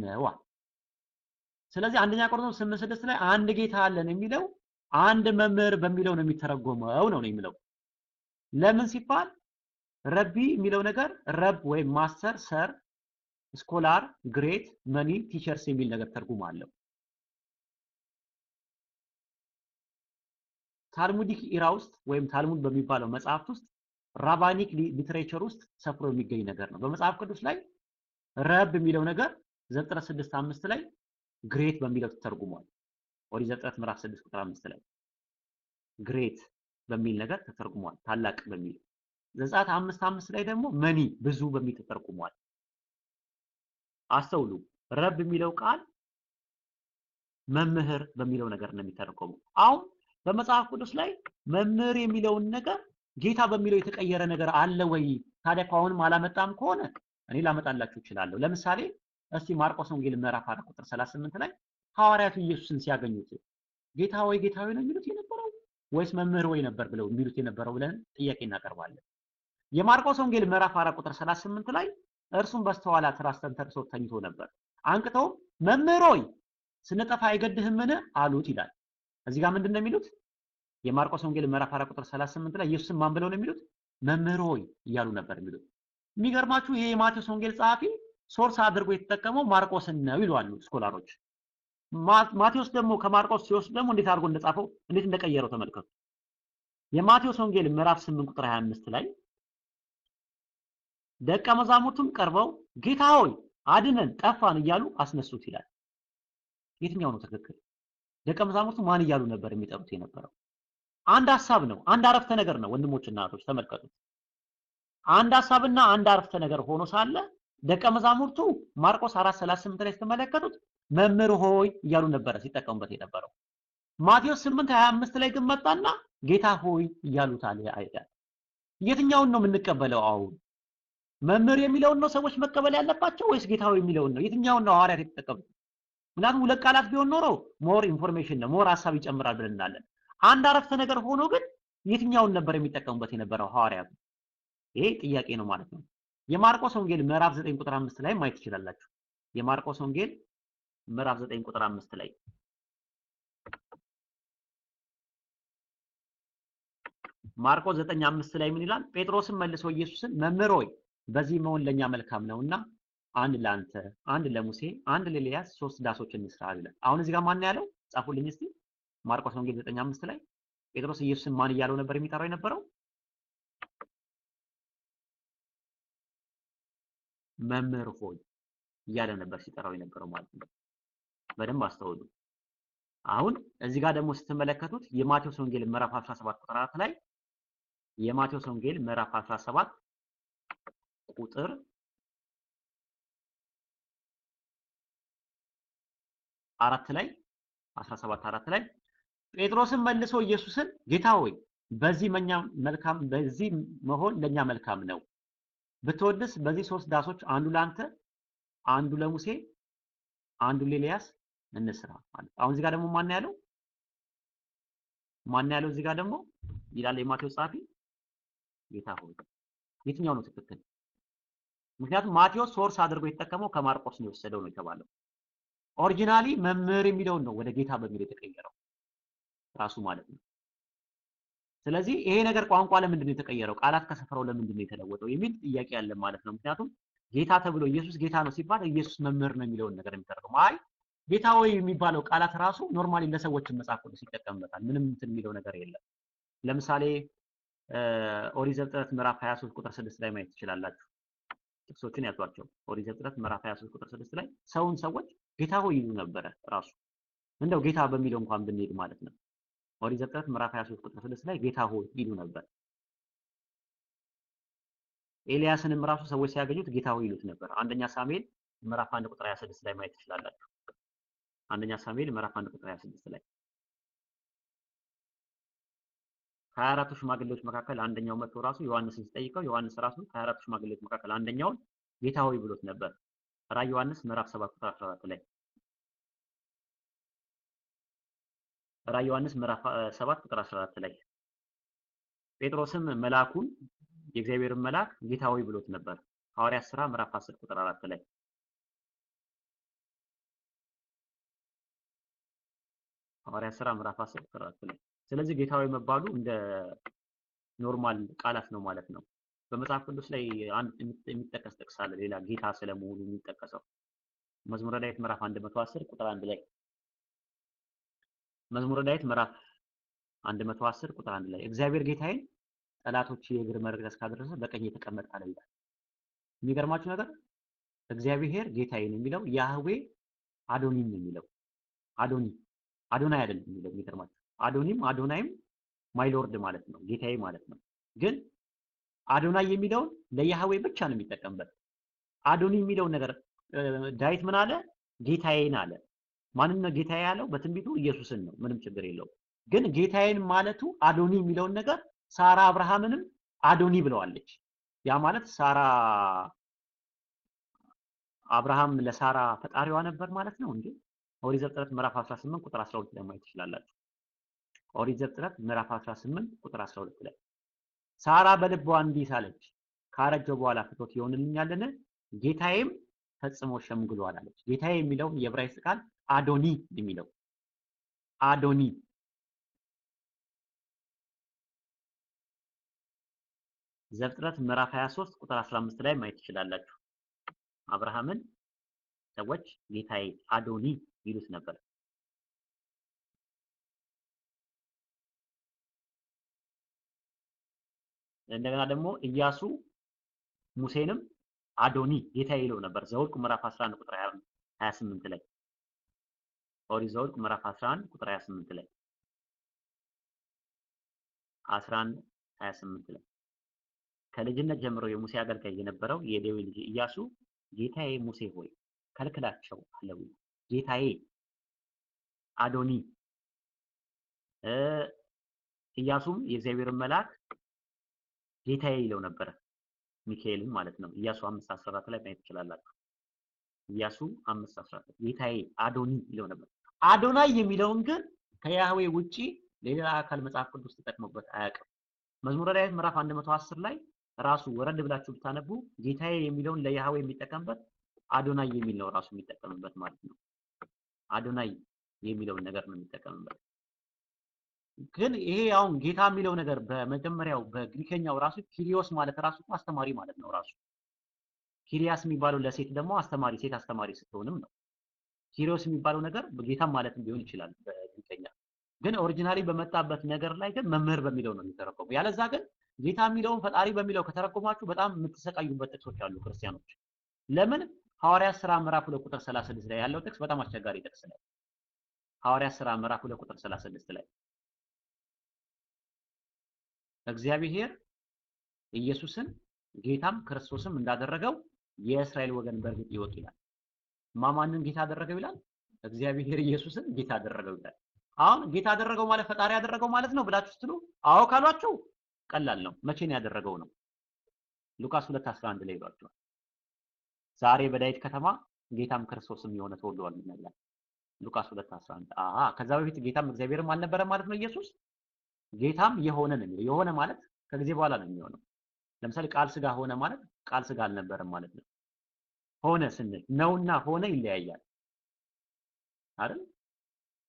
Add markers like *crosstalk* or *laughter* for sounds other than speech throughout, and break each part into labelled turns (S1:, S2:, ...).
S1: ነዋ። ስለዚህ አንደኛ ቆሮንቶስ ስምንት ስድስት ላይ አንድ ጌታ አለን የሚለው አንድ መምህር በሚለው ነው የሚተረጎመው ነው የሚለው። ለምን ሲባል ረቢ የሚለው ነገር ረብ ወይም master፣ sir፣ scholar፣ great፣ many፣ teachers የሚል ነገር ትርጉም አለው። Talmudic era ውስጥ ወይም ታልሙድ በሚባለው መጽሐፍት ውስጥ rabbinic literature ውስጥ ሰፍሮ የሚገኝ ነገር ነው። በመጽሐፍ ቅዱስ ላይ ረብ የሚለው ነገር ዘፍጥረት ስድስት አምስት ላይ ግሬት በሚለው ተተርጉሟል። ኦሪት ዘፍጥረት ምዕራፍ 6 ቁጥር 5 ላይ ግሬት በሚል ነገር ተተርጉሟል። ታላቅ በሚል ዘጸአት አምስት አምስት ላይ ደግሞ መኒ ብዙ በሚል ተተርጉሟል። አስተውሉ። ረብ የሚለው ቃል መምህር በሚለው ነገር ነው የሚተረጎመው። አሁን በመጽሐፍ ቅዱስ ላይ መምህር የሚለውን ነገር ጌታ በሚለው የተቀየረ ነገር አለ ወይ? ታዲያ ከአሁንም አላመጣም ከሆነ እኔ ላመጣላችሁ እችላለሁ። ለምሳሌ እስቲ ማርቆስ ወንጌል ምዕራፍ 4 ቁጥር 38 ላይ ሐዋርያቱ ኢየሱስን ሲያገኙት ጌታ ወይ ጌታ ወይ ነው የሚሉት የነበረው ወይስ መምህር ወይ ነበር ብለው የሚሉት የነበረው ብለን ጥያቄ እናቀርባለን። የማርቆስ ወንጌል ምዕራፍ 4 ቁጥር 38 ላይ እርሱም በስተኋላ ትራስ ተንተርሶ ተኝቶ ነበር። አንቅተውም መምህር ሆይ ስንጠፋ አይገድህምን አሉት ይላል። እዚህ ጋር ምንድን ነው የሚሉት? የማርቆስ ወንጌል ምዕራፍ 4 ቁጥር 38 ላይ ኢየሱስን ማን ብለው ነው የሚሉት? መምህር ሆይ እያሉ ነበር የሚሉት። የሚገርማችሁ ይሄ የማቴዎስ ወንጌል ጸሐፊ source አድርጎ የተጠቀመው ማርቆስን ነው ይላሉ scholar ኦች። ማቴዎስ ደግሞ ከማርቆስ ሲወስድ ደግሞ እንዴት አድርጎ እንደጻፈው እንዴት እንደቀየረው ተመልከቱ። የማቴዎስ ወንጌል ምዕራፍ 8 ቁጥር 25 ላይ ደቀ መዛሙርቱም ቀርበው ጌታ ሆይ አድነን ጠፋን እያሉ አስነሱት ይላል። የትኛው ነው ትክክል? ደቀ መዛሙርቱ ማን እያሉ ነበር የሚጠሩት የነበረው? አንድ ሀሳብ ነው፣ አንድ አረፍተ ነገር ነው። ወንድሞችና እህቶች ተመልከቱት። አንድ ሀሳብና አንድ አረፍተ ነገር ሆኖ ሳለ ደቀ መዛሙርቱ ማርቆስ 4:38 ላይ ስትመለከቱት መምህር ሆይ እያሉ ነበረ ሲጠቀሙበት የነበረው። ማቴዎስ 8:25 ላይ ግን መጣና ጌታ ሆይ እያሉት አለ አይደል? የትኛውን ነው የምንቀበለው? አሁን መምህር የሚለውን ነው ሰዎች መቀበል ያለባቸው ወይስ ጌታ ሆይ የሚለውን ነው? የትኛውን ነው ሐዋርያት የተጠቀሙት? ምክንያቱም ሁለት ቃላት ቢሆን ኖሮ more information ነው more ሀሳብ ይጨምራል ብለን እናለን። አንድ አረፍተ ነገር ሆኖ ግን የትኛውን ነበር የሚጠቀሙበት የነበረው ሐዋርያቱ? ይሄ ጥያቄ ነው ማለት ነው። የማርቆስ ወንጌል ምዕራፍ 9 ቁጥር 5 ላይ ማየት ትችላላችሁ። የማርቆስ ወንጌል ምዕራፍ 9 ቁጥር 5 ላይ ማርቆስ 9 5 ላይ ምን ይላል? ጴጥሮስም መልሶ ኢየሱስን መምህር ሆይ በዚህ መሆን ለኛ መልካም ነውና አንድ ለአንተ፣ አንድ ለሙሴ፣ አንድ ለኤልያስ ሶስት ዳሶች እንስራ ይላል። አሁን እዚህ ጋር ማን ያለው? ጻፉልኝ እስቲ። ማርቆስ ወንጌል 9 5 ላይ ጴጥሮስ ኢየሱስን ማን እያለው ነበር የሚጠራው የነበረው? መምህር ሆይ እያለ ነበር ሲጠራው የነበረው ማለት ነው። በደንብ አስተውሉ። አሁን እዚህ ጋር ደግሞ ስትመለከቱት የማቴዎስ ወንጌል ምዕራፍ 17 ቁጥር 4 ላይ የማቴዎስ ወንጌል ምዕራፍ 17 ቁጥር አራት ላይ 17 አራት ላይ ጴጥሮስን መልሶ ኢየሱስን ጌታ ሆይ በዚህ መኛ መልካም በዚህ መሆን ለኛ መልካም ነው ብትወድስ በዚህ ሶስት ዳሶች አንዱ ለአንተ አንዱ ለሙሴ አንዱ ለኤልያስ እንስራ ማለት አሁን እዚህ ጋር ደግሞ ማን ያለው? ማን ያለው እዚህ ጋር ደግሞ? ይላል የማቴዎስ ጸሐፊ ጌታ ሆይ። የትኛው ነው ትክክል? ምክንያቱም ማቴዎስ source አድርጎ የተጠቀመው ከማርቆስ ነው የወሰደው ነው የተባለው። originally መምህር የሚለውን ነው ወደ ጌታ በሚል የተቀየረው ራሱ ማለት ነው ስለዚህ ይሄ ነገር ቋንቋ ለምንድን ነው የተቀየረው? ቃላት ከሰፈረው ለምንድን ነው የተለወጠው? የሚል ጥያቄ ያለ ማለት ነው። ምክንያቱም ጌታ ተብሎ ኢየሱስ ጌታ ነው ሲባል ኢየሱስ መምህር ነው የሚለውን ነገር የሚተረጉም አይ ጌታ ወይ የሚባለው ቃላት ራሱ normally ለሰዎች መጽሐፍ ቅዱስ ይጠቀምበታል። ምንም እንትን የሚለው ነገር የለም። ለምሳሌ ኦሪት ዘፍጥረት ምዕራፍ 23 ቁጥር 6 ላይ ማየት ትችላላችሁ። ጥቅሶችን ያዟቸው። ኦሪት ዘፍጥረት ምዕራፍ 23 ቁጥር 6 ላይ ሰውን ሰዎች ጌታ ሆይ ይሉ ነበረ ራሱ እንደው ጌታ በሚለው እንኳን ብንሄድ ማለት ነው። ኦሪት ዘፍጥረት ምዕራፍ 23 ቁጥር 6 ላይ ጌታ ሆይ ይሉ ነበር። ኤልያስንም ራሱ ሰዎች ሲያገኙት ጌታ ሆይ ይሉት ነበር። አንደኛ ሳሙኤል ምዕራፍ 1 ቁጥር 26 ላይ ማየት ትችላላችሁ። አንደኛ ሳሙኤል ምዕራፍ 1 ቁጥር 26 ላይ ከሀያ አራቱ ሽማግሌዎች መካከል አንደኛው መጥቶ ራሱ ዮሐንስን ሲጠይቀው ዮሐንስ ራሱ ከሀያ አራቱ ሽማግሌዎች መካከል አንደኛውን ጌታ ሆይ ብሎት ነበር። ራዕይ ዮሐንስ ምዕራፍ 7 ቁጥር 14 ላይ ራዕይ ዮሐንስ ምዕራፍ 7 ቁጥር 14 ላይ ጴጥሮስም መልአኩን የእግዚአብሔርን መልአክ ጌታ ሆይ ብሎት ነበር። ሐዋርያት ሥራ ምዕራፍ 10 ቁጥር 4 ላይ ሐዋርያት ሥራ ምዕራፍ 10 ቁጥር 4 ላይ። ስለዚህ ጌታ ሆይ መባሉ እንደ normal ቃላት ነው ማለት ነው። በመጽሐፍ ቅዱስ ላይ የሚጠቀስ ጥቅስ አለ፣ ሌላ ጌታ ስለመሆኑ የሚጠቀሰው መዝሙረ ዳዊት ምዕራፍ 110 ቁጥር 1 ላይ መዝሙረ ዳዊት ምዕራፍ 110 ቁጥር 1 ላይ እግዚአብሔር ጌታዬን ጠላቶችህን የእግር መረገጥ እስካደርግ በቀኜ ተቀመጥ አለ ይላል። የሚገርማችሁ ነገር እግዚአብሔር ጌታዬን የሚለው ያህዌ አዶኒም ነው የሚለው አዶኒ አዶናይ አይደለም የሚለው የሚገርማችሁ አዶኒም አዶናይም my lord ማለት ነው ጌታዬ ማለት ነው። ግን አዶናይ የሚለውን ለያህዌ ብቻ ነው የሚጠቀምበት። አዶኒ የሚለውን ነገር ዳዊት ምን አለ? ጌታዬን አለ። ማንን ነው ጌታዬ ያለው? በትንቢቱ ኢየሱስን ነው። ምንም ችግር የለውም። ግን ጌታዬን ማለቱ አዶኒ የሚለውን ነገር ሳራ አብርሃምንም አዶኒ ብላዋለች። ያ ማለት ሳራ አብርሃም ለሳራ ፈጣሪዋ ነበር ማለት ነው እንዴ? ኦሪት ዘፍጥረት ምዕራፍ 18 ቁጥር 12 ላይ ማየት ትችላላችሁ። ኦሪት ዘፍጥረት ምዕራፍ 18 ቁጥር 12 ላይ ሳራ በልቧ እንዲህ ሳለች፣ ካረጀው በኋላ ፍቶት ይሆንልኛልን? ጌታዬም ፈጽሞ ሸምግሏል አለች። ጌታዬ የሚለውን የዕብራይስጥ ቃል አዶኒ የሚለው አዶኒ ዘፍጥረት ምዕራፍ 23 ቁጥር 15 ላይ ማየት ትችላላችሁ። አብርሃምን ሰዎች ጌታዬ አዶኒ ይሉት ነበር። እንደገና ደግሞ ኢያሱ ሙሴንም አዶኒ ጌታዬ ይለው ነበር። ዘኍልቍ ምዕራፍ 11 ቁጥር 28 ላይ ኦሪት ዘኍልቍ ምዕራፍ 11 ቁጥር 28 ላይ 11 28 ላይ ከልጅነት ጀምሮ የሙሴ አገልጋይ የነበረው የሌዊ ልጅ ኢያሱ ጌታዬ ሙሴ ሆይ ከልክላቸው አለው። ጌታዬ አዶኒ ኢያሱም የእግዚአብሔርን መልአክ ጌታዬ ይለው ነበረ። ሚካኤልን ማለት ነው። ኢያሱ 5:14 ላይ ማየት ትችላላችሁ። ኢያሱ 5:14 ጌታዬ አዶኒ ይለው ነበር። አዶናይ የሚለውን ግን ከያህዌ ውጪ ሌላ አካል መጽሐፍ ቅዱስ ተጠቅሞበት አያውቅም። መዝሙረ ዳዊት ምዕራፍ 110 ላይ ራሱ ወረድ ብላችሁ ብታነቡ ጌታዬ የሚለውን ለያህዌ የሚጠቀምበት አዶናይ የሚል ነው ራሱ የሚጠቀምበት ማለት ነው። አዶናይ የሚለውን ነገር ነው የሚጠቀምበት። ግን ይሄ አሁን ጌታ የሚለው ነገር በመጀመሪያው በግሪከኛው ራሱ ኪሪዮስ ማለት ራሱ አስተማሪ ማለት ነው። ራሱ ኪሪያስ የሚባለው ለሴት ደግሞ አስተማሪ ሴት አስተማሪ ስትሆንም ነው። ኪሪዮስ የሚባለው ነገር ጌታም ማለትም ሊሆን ይችላል በግሪከኛ። ግን originally በመጣበት ነገር ላይ ግን መምህር በሚለው ነው የሚተረጎመው። ያለዛ ግን ጌታ የሚለውን ፈጣሪ በሚለው ከተረጎማችሁ በጣም የምትሰቃዩበት ጥቅሶች አሉ ክርስቲያኖች። ለምን ሐዋርያት ሥራ ምዕራፍ 2 ቁጥር 36 ላይ ያለው ጥቅስ በጣም አስቸጋሪ ጥቅስ ነው። ሐዋርያት ሥራ ምዕራፍ 2 ቁጥር 36 ላይ እግዚአብሔር ኢየሱስን ጌታም ክርስቶስም እንዳደረገው የእስራኤል ወገን በእርግጥ ይወቅ ይላል። ማማንን ጌታ አደረገው ይላል? እግዚአብሔር ኢየሱስን ጌታ አደረገው ይላል። አሁን ጌታ አደረገው ማለት ፈጣሪ ያደረገው ማለት ነው ብላችሁ ስትሉ አዎ ካሏችሁ ቀላል ነው። መቼ ነው ያደረገው ነው? ሉቃስ 2:11 ላይ ይሏቸዋል። ዛሬ በዳዊት ከተማ ጌታም ክርስቶስም የሆነ ተወልዷል ይላል። ሉቃስ 2:11 አሃ ከዛ በፊት ጌታም እግዚአብሔርም አልነበረ ማለት ነው ኢየሱስ ጌታም የሆነ ነው የሆነ ማለት ከጊዜ በኋላ ነው የሚሆነው። ለምሳሌ ቃል ስጋ ሆነ ማለት ቃል ስጋ አልነበረም ማለት ነው። ሆነ ስንል ነውና ሆነ ይለያያል አይደል?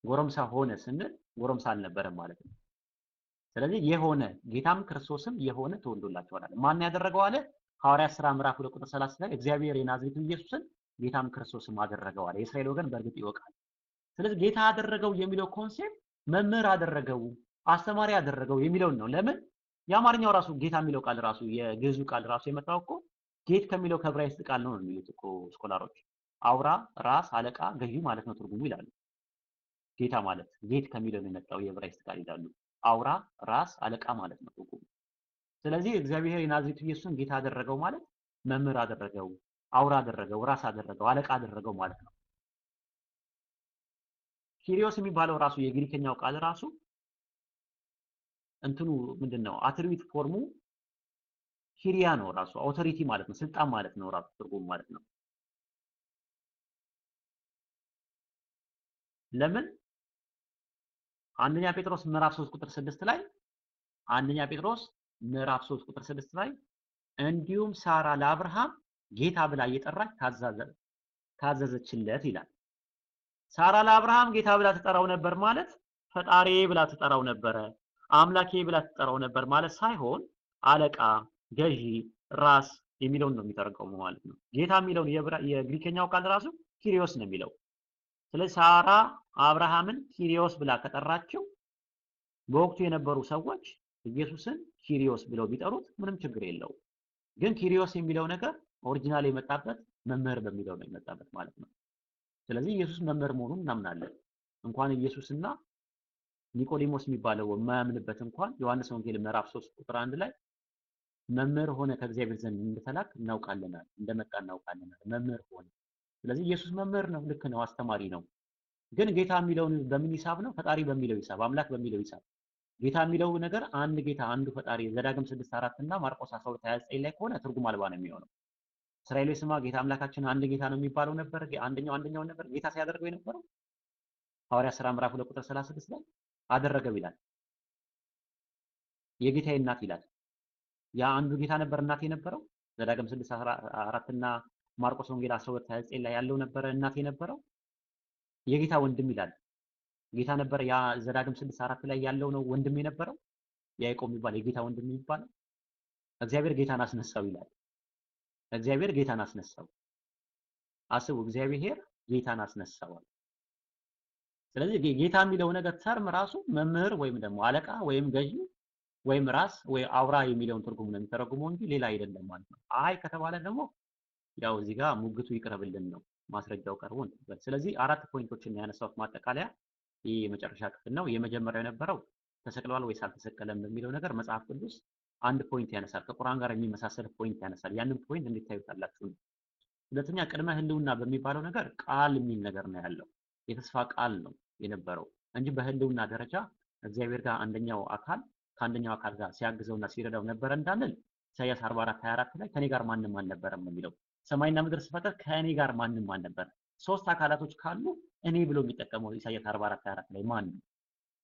S1: ጎረምሳ ሆነ ስንል ጎረምሳ አልነበረም ማለት ነው። ስለዚህ የሆነ ጌታም ክርስቶስም የሆነ ተወልዶላቸዋል ማን ያደረገው አለ? ሐዋርያት ሥራ ምዕራፍ 2 ቁጥር 30 ላይ እግዚአብሔር የናዝሬቱ ኢየሱስን ጌታም ክርስቶስም አደረገው አለ። የእስራኤል ወገን በእርግጥ ይወቃል። ስለዚህ ጌታ አደረገው የሚለው concept መምህር አደረገው አስተማሪ ያደረገው የሚለውን ነው። ለምን የአማርኛው ራሱ ጌታ የሚለው ቃል ራሱ የግዕዙ ቃል ራሱ የመጣው እኮ ጌት ከሚለው ከዕብራይስጥ ቃል ነው የሚሉት እኮ ስኮላሮች። አውራ፣ ራስ፣ አለቃ፣ ገዢ ማለት ነው ትርጉሙ ይላሉ። ጌታ ማለት ጌት ከሚለው ነው የመጣው የዕብራይስጥ ቃል ይላሉ። አውራ፣ ራስ፣ አለቃ ማለት ነው ትርጉሙ። ስለዚህ እግዚአብሔር የናዝሬቱ ኢየሱስን ጌታ አደረገው ማለት መምህር አደረገው፣ አውራ አደረገው፣ ራስ አደረገው፣ አለቃ አደረገው ማለት ነው። ኪሪዮስ የሚባለው ራሱ የግሪከኛው ቃል ራሱ እንትኑ ምንድን ነው? attribute form ኡ ኪሪያ ነው ራሱ authority ማለት ነው፣ ስልጣን ማለት ነው ራሱ ትርጉሙ ማለት ነው። ለምን አንደኛ ጴጥሮስ ምዕራፍ 3 ቁጥር 6 ላይ አንደኛ ጴጥሮስ ምዕራፍ 3 ቁጥር 6 ላይ እንዲሁም ሳራ ለአብርሃም ጌታ ብላ እየጠራች ታዘዘችለት ይላል። ሳራ ለአብርሃም ጌታ ብላ ትጠራው ነበር ማለት ፈጣሪ ብላ ትጠራው ነበረ፣ አምላኬ ብላ ትጠራው ነበር ማለት ሳይሆን አለቃ፣ ገዢ፣ ራስ የሚለውን ነው የሚተረጎመው ማለት ነው። ጌታ የሚለውን የግሪከኛው ቃል ራሱ ኪሪዮስ ነው የሚለው። ስለዚህ ሳራ አብርሃምን ኪሪዮስ ብላ ከጠራቸው በወቅቱ የነበሩ ሰዎች ኢየሱስን ኪሪዮስ ብለው ቢጠሩት ምንም ችግር የለውም። ግን ኪሪዮስ የሚለው ነገር original የመጣበት መምህር በሚለው ነው የመጣበት ማለት ነው። ስለዚህ ኢየሱስ መምህር መሆኑን እናምናለን። እንኳን ኢየሱስና ኒቆዲሞስ የሚባለው የማያምንበት እንኳን ዮሐንስ ወንጌል ምዕራፍ 3 ቁጥር አንድ ላይ መምህር ሆነህ ከእግዚአብሔር ዘንድ እንደተላክ እናውቃለን፣ እንደመጣህ እናውቃለን። መምህር ሆነህ። ስለዚህ ኢየሱስ መምህር ነው፣ ልክ ነው፣ አስተማሪ ነው። ግን ጌታ የሚለውን በምን ሂሳብ ነው? ፈጣሪ በሚለው ሂሳብ፣ አምላክ በሚለው ሂሳብ። ጌታ የሚለው ነገር አንድ ጌታ አንዱ ፈጣሪ ዘዳግም 6 4 እና ማርቆስ 12 29 ላይ ከሆነ ትርጉም አልባ ነው የሚሆነው። እስራኤሎች ስማ ጌታ አምላካችን አንድ ጌታ ነው የሚባለው ነበር። አንደኛው አንደኛውን ነበር ጌታ ሲያደርገው የነበረው ሐዋርያ ሥራ ምዕራፍ 2 ቁጥር 36 ላይ አደረገው ይላል። የጌታዬ እናት ይላል። ያ አንዱ ጌታ ነበር እናት የነበረው ዘዳግም 6 4 እና ማርቆስ ወንጌል 12 29 ላይ ያለው ነበረ እናት የነበረው የጌታ ወንድም ይላል። ጌታ ነበር ያ ዘዳግም 6 4 ላይ ያለው ነው ወንድም የነበረው ያዕቆብ የሚባል የጌታ ወንድም የሚባለው እግዚአብሔር ጌታን አስነሳው ይላል። እግዚአብሔር ጌታን አስነሳው። አስቡ፣ እግዚአብሔር ጌታን አስነሳዋል። ስለዚህ ጌታ የሚለው ነገር ተርም ራሱ መምህር ወይም ደግሞ አለቃ ወይም ገዢ ወይም ራስ ወይ አውራ የሚለውን ትርጉም ነው የሚተረጉመው እንጂ ሌላ አይደለም ማለት ነው። አይ ከተባለ ደግሞ ያው እዚህ ጋር ሙግቱ ይቅረብልን ነው ማስረጃው ቀርቦ እንትን። ስለዚህ አራት point ኦችን ያነሳሁት ማጠቃለያ ይህ የመጨረሻ ክፍል ነው። የመጀመሪያው የነበረው ተሰቅሏል ወይስ አልተሰቀለም በሚለው ነገር መጽሐፍ ቅዱስ አንድ point ያነሳል፣ ከቁርአን ጋር የሚመሳሰል point ያነሳል። ያንን point እንዴት ታዩታላችሁ? ሁለተኛ ቅድመ ህልውና በሚባለው ነገር ቃል የሚል ነገር ነው ያለው። የተስፋ ቃል ነው የነበረው እንጂ በህልውና ደረጃ እግዚአብሔር ጋር አንደኛው አካል ከአንደኛው አካል ጋር ሲያግዘውና ሲረዳው ነበረ እንዳንል ኢሳያስ 44 24 ላይ ከኔ ጋር ማንም አልነበረም የሚለው። ሰማይና ምድር ስፈጠር ከእኔ ጋር ማንም አልነበረ። ሶስት አካላቶች ካሉ እኔ ብሎ የሚጠቀመው ኢሳያስ 44 24 ላይ ማን ነው?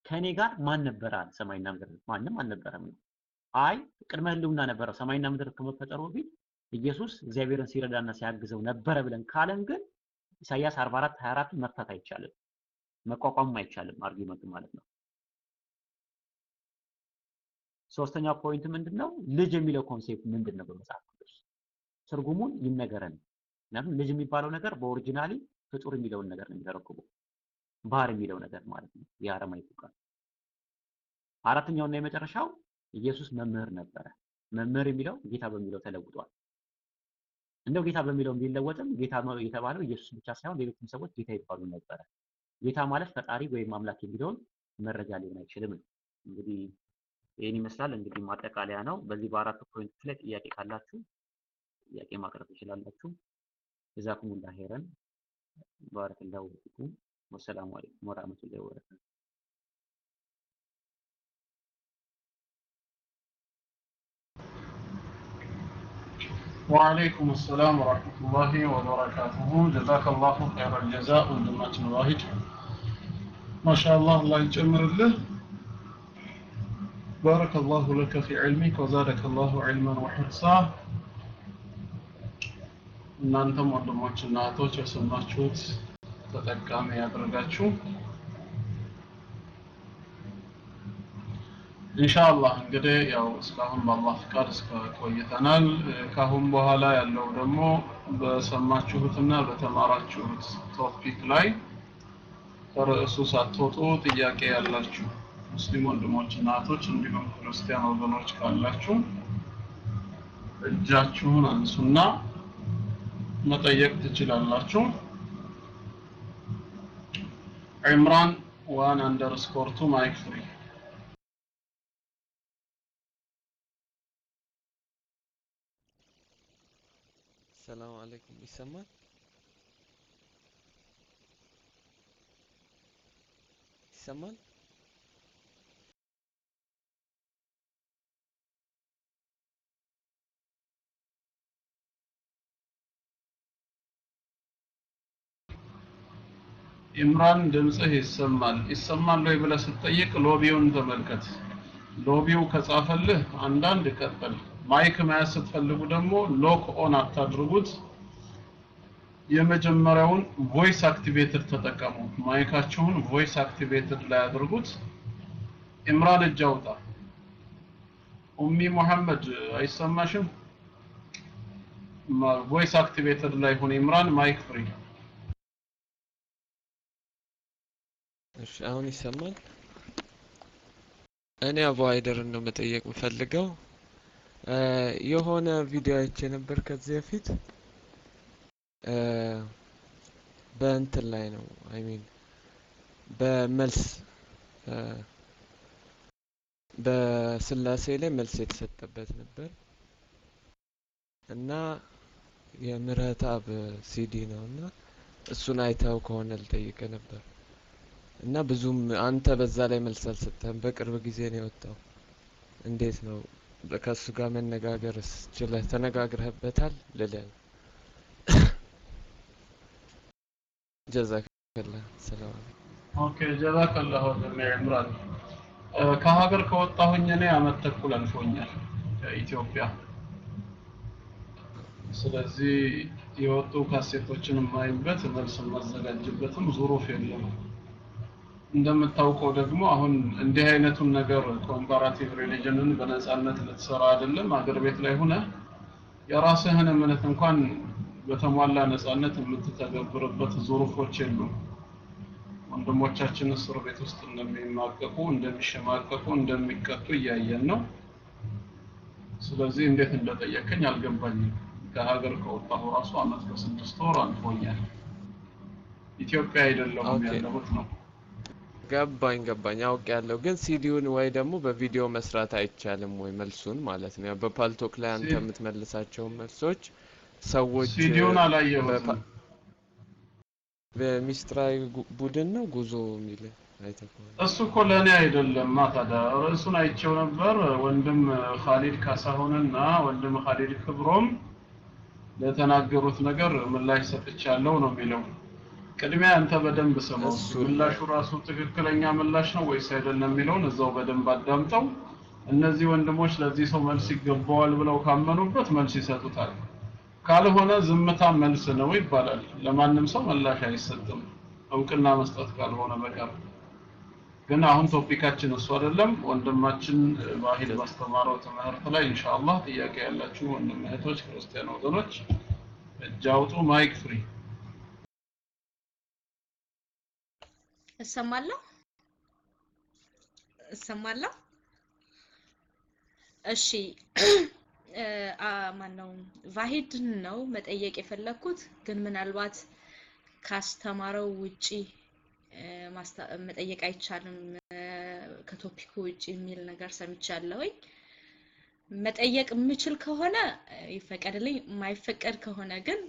S1: ከእኔ ጋር ማን ነበረ? ሰማይና ምድር ማንም አልነበረም ነው። አይ ቅድመ ህልውና ነበረው ሰማይና ምድር ከመፈጠሩ በፊት ኢየሱስ እግዚአብሔርን ሲረዳና ሲያግዘው ነበረ ብለን ካለን ግን ኢሳያስ 44 24 መፍታት አይቻልም፣ መቋቋምም አይቻልም አርጊመንቱ ማለት ነው። ሶስተኛው point ምንድነው? ልጅ የሚለው concept ምንድነው በመጽሐፍ ቅዱስ ትርጉሙን ይነገረን። ምክንያቱም ልጅ የሚባለው ነገር በ originally ፍጡር የሚለውን ነገር ነው የሚተረጉመው ባር የሚለው ነገር ማለት ነው የአረማይኩ ቃል። አራተኛውና የመጨረሻው ኢየሱስ መምህር ነበረ። መምህር የሚለው ጌታ በሚለው ተለውጧል። እንደው ጌታ በሚለው ቢለወጥም ጌታ የተባለው ኢየሱስ ብቻ ሳይሆን ሌሎችም ሰዎች ጌታ ይባሉ ነበረ። ጌታ ማለት ፈጣሪ ወይም አምላክ የሚለውን መረጃ ሊሆን አይችልም። እንግዲህ ይህን ይመስላል። እንግዲህ ማጠቃለያ ነው። በዚህ በአራቱ ፖይንቶች ላይ ጥያቄ ካላችሁ ጥያቄ ማቅረብ ትችላላችሁ። ጀዛኩሙላህ ኸይረን ባረከላሁ ፊኩም። ወሰላሙ አለይኩም ወራህመቱላሂ ወበረካቱ።
S2: وعليكم السلام ورحمة الله وبركاته جزاك الله خير الجزاء ወንድማችን ዋሂድ ማሻአላህ አላህ ይጨምርልህ بارك الله لك في علمك وزادك الله علما وحرصا እናንተም ወንድሞችና እህቶች የሰማችሁት ተጠቃሚ ያደርጋችሁ ኢንሻአላህ እንግዲህ ያው እስካሁን በአላህ ፍቃድ እስከ ቆይተናል። ካሁን በኋላ ያለው ደግሞ በሰማችሁትና በተማራችሁት ቶፒክ ላይ ከርዕሱ ሳትወጡ ጥያቄ ያላችሁ ሙስሊም ወንድሞችና እህቶች እንዲሁም ክርስቲያን ወገኖች ካላችሁ እጃችሁን አንሱና መጠየቅ ትችላላችሁ። ዒምራን one underscore two mic free
S3: ሰላም አለይኩም ይሰማል? ይሰማል?
S2: ኢምራን ድምፅህ ይሰማል። ይሰማል ወይ ብለህ ስትጠይቅ ሎቢውን ተመልከት። ሎቢው ከጻፈልህ አንዳንድ ቀጥል። ማይክ መያዝ ስትፈልጉ ደግሞ lock on አታድርጉት። የመጀመሪያውን voice activated ተጠቀሙ። ማይካችሁን voice activated ላይ አድርጉት። ኢምራን እጅ አውጣ። ኡሚ ሙሐመድ አይሰማሽም? voice activated ላይ ሁን። ኢምራን mic free።
S3: እሺ አሁን ይሰማል? እኔ አቡ አይደርን ነው መጠየቅ የምፈልገው። የሆነ ቪዲዮ አይቼ ነበር ከዚህ በፊት በእንትን ላይ ነው አይ ሚን በመልስ በስላሴ ላይ መልስ የተሰጠበት ነበር እና የምህረት አብ ሲዲ ነው እና እሱን አይተው ከሆነ ልጠይቅ ነበር እና ብዙም አንተ በዛ ላይ መልስ አልሰጠህም። በቅርብ ጊዜ ነው የወጣው። እንዴት ነው ከእሱ ጋር መነጋገርስ ችለህ ተነጋግረህበታል ልልህ ነው። ጀዛከላ ሰላም
S2: okay ጀዛከላሁ ጀሚዕ ኢምራን። ከሀገር ከወጣሁኝ እኔ አመት ተኩል አልፎኛል ከኢትዮጵያ። ስለዚህ የወጡ ካሴቶችን የማይበት መልስ የማዘጋጅበትም ዙሩፍ የለም። እንደምታውቀው ደግሞ አሁን እንዲህ አይነቱን ነገር comparative religion ን በነፃነት ልትሰራ አይደለም አገር ቤት ላይ ሆነ የራስህን እምነት እንኳን በተሟላ ነፃነት የምትተገብርበት ዙሩፎች የሉም። ወንድሞቻችን እስር ቤት ውስጥ እንደሚማቀቁ፣ እንደሚሸማቀቁ፣ እንደሚቀጡ እያየን ነው። ስለዚህ እንዴት እንደጠየቀኝ አልገባኝም። ከሀገር ከወጣሁ ራሱ አመት ከስድስት ወር አልፎኛል። ኢትዮጵያ አይደለሁም ያለሁት ነው።
S3: ገባኝ ገባኝ አውቅ ያለው ግን ሲዲውን ወይ ደግሞ በቪዲዮ መስራት አይቻልም ወይ መልሱን ማለት ነው። በፓልቶክ ላይ አንተ የምትመልሳቸውን መልሶች ሰዎች
S2: ሲዲውን አላየሁትም።
S3: በሚስጥራዊ ቡድን ነው ጉዞ የሚል
S2: እሱ እኮ ለእኔ አይደለም ታዲያ ርዕሱን አይቼው ነበር። ወንድም ካሊድ ካሳሁንና ወንድም ካሊድ ክብሮም ለተናገሩት ነገር ምላሽ ሰጥቻለሁ ነው የሚለው። ቅድሚያ አንተ በደንብ ስማው። ምላሹ ራሱ ትክክለኛ ምላሽ ነው ወይስ አይደለም የሚለውን እዛው በደንብ አዳምጠው። እነዚህ ወንድሞች ለዚህ ሰው መልስ ይገባዋል ብለው ካመኑበት መልስ ይሰጡታል። ካልሆነ ዝምታ መልስ ነው ይባላል። ለማንም ሰው ምላሽ አይሰጥም እውቅና መስጠት ካልሆነ በቀር። ግን አሁን ቶፒካችን እሱ አይደለም። ወንድማችን ባሂድ ባስተማረው ትምህርት ላይ ኢንሻአላህ ጥያቄ ያላችሁ ወንድም እህቶች፣ ክርስቲያን ወገኖች እጅ አውጡ። mic free።
S4: እሰማለሁ እሰማለሁ። እሺ *clears throat* እ፣ አ ማን ነው ቫሂድን ነው መጠየቅ የፈለኩት፣ ግን ምናልባት ካስተማረው ውጪ መጠየቅ አይቻልም ከቶፒኩ ውጪ የሚል ነገር ሰምቻለሁኝ። መጠየቅ የምችል ከሆነ ይፈቀድልኝ፣ የማይፈቀድ ከሆነ ግን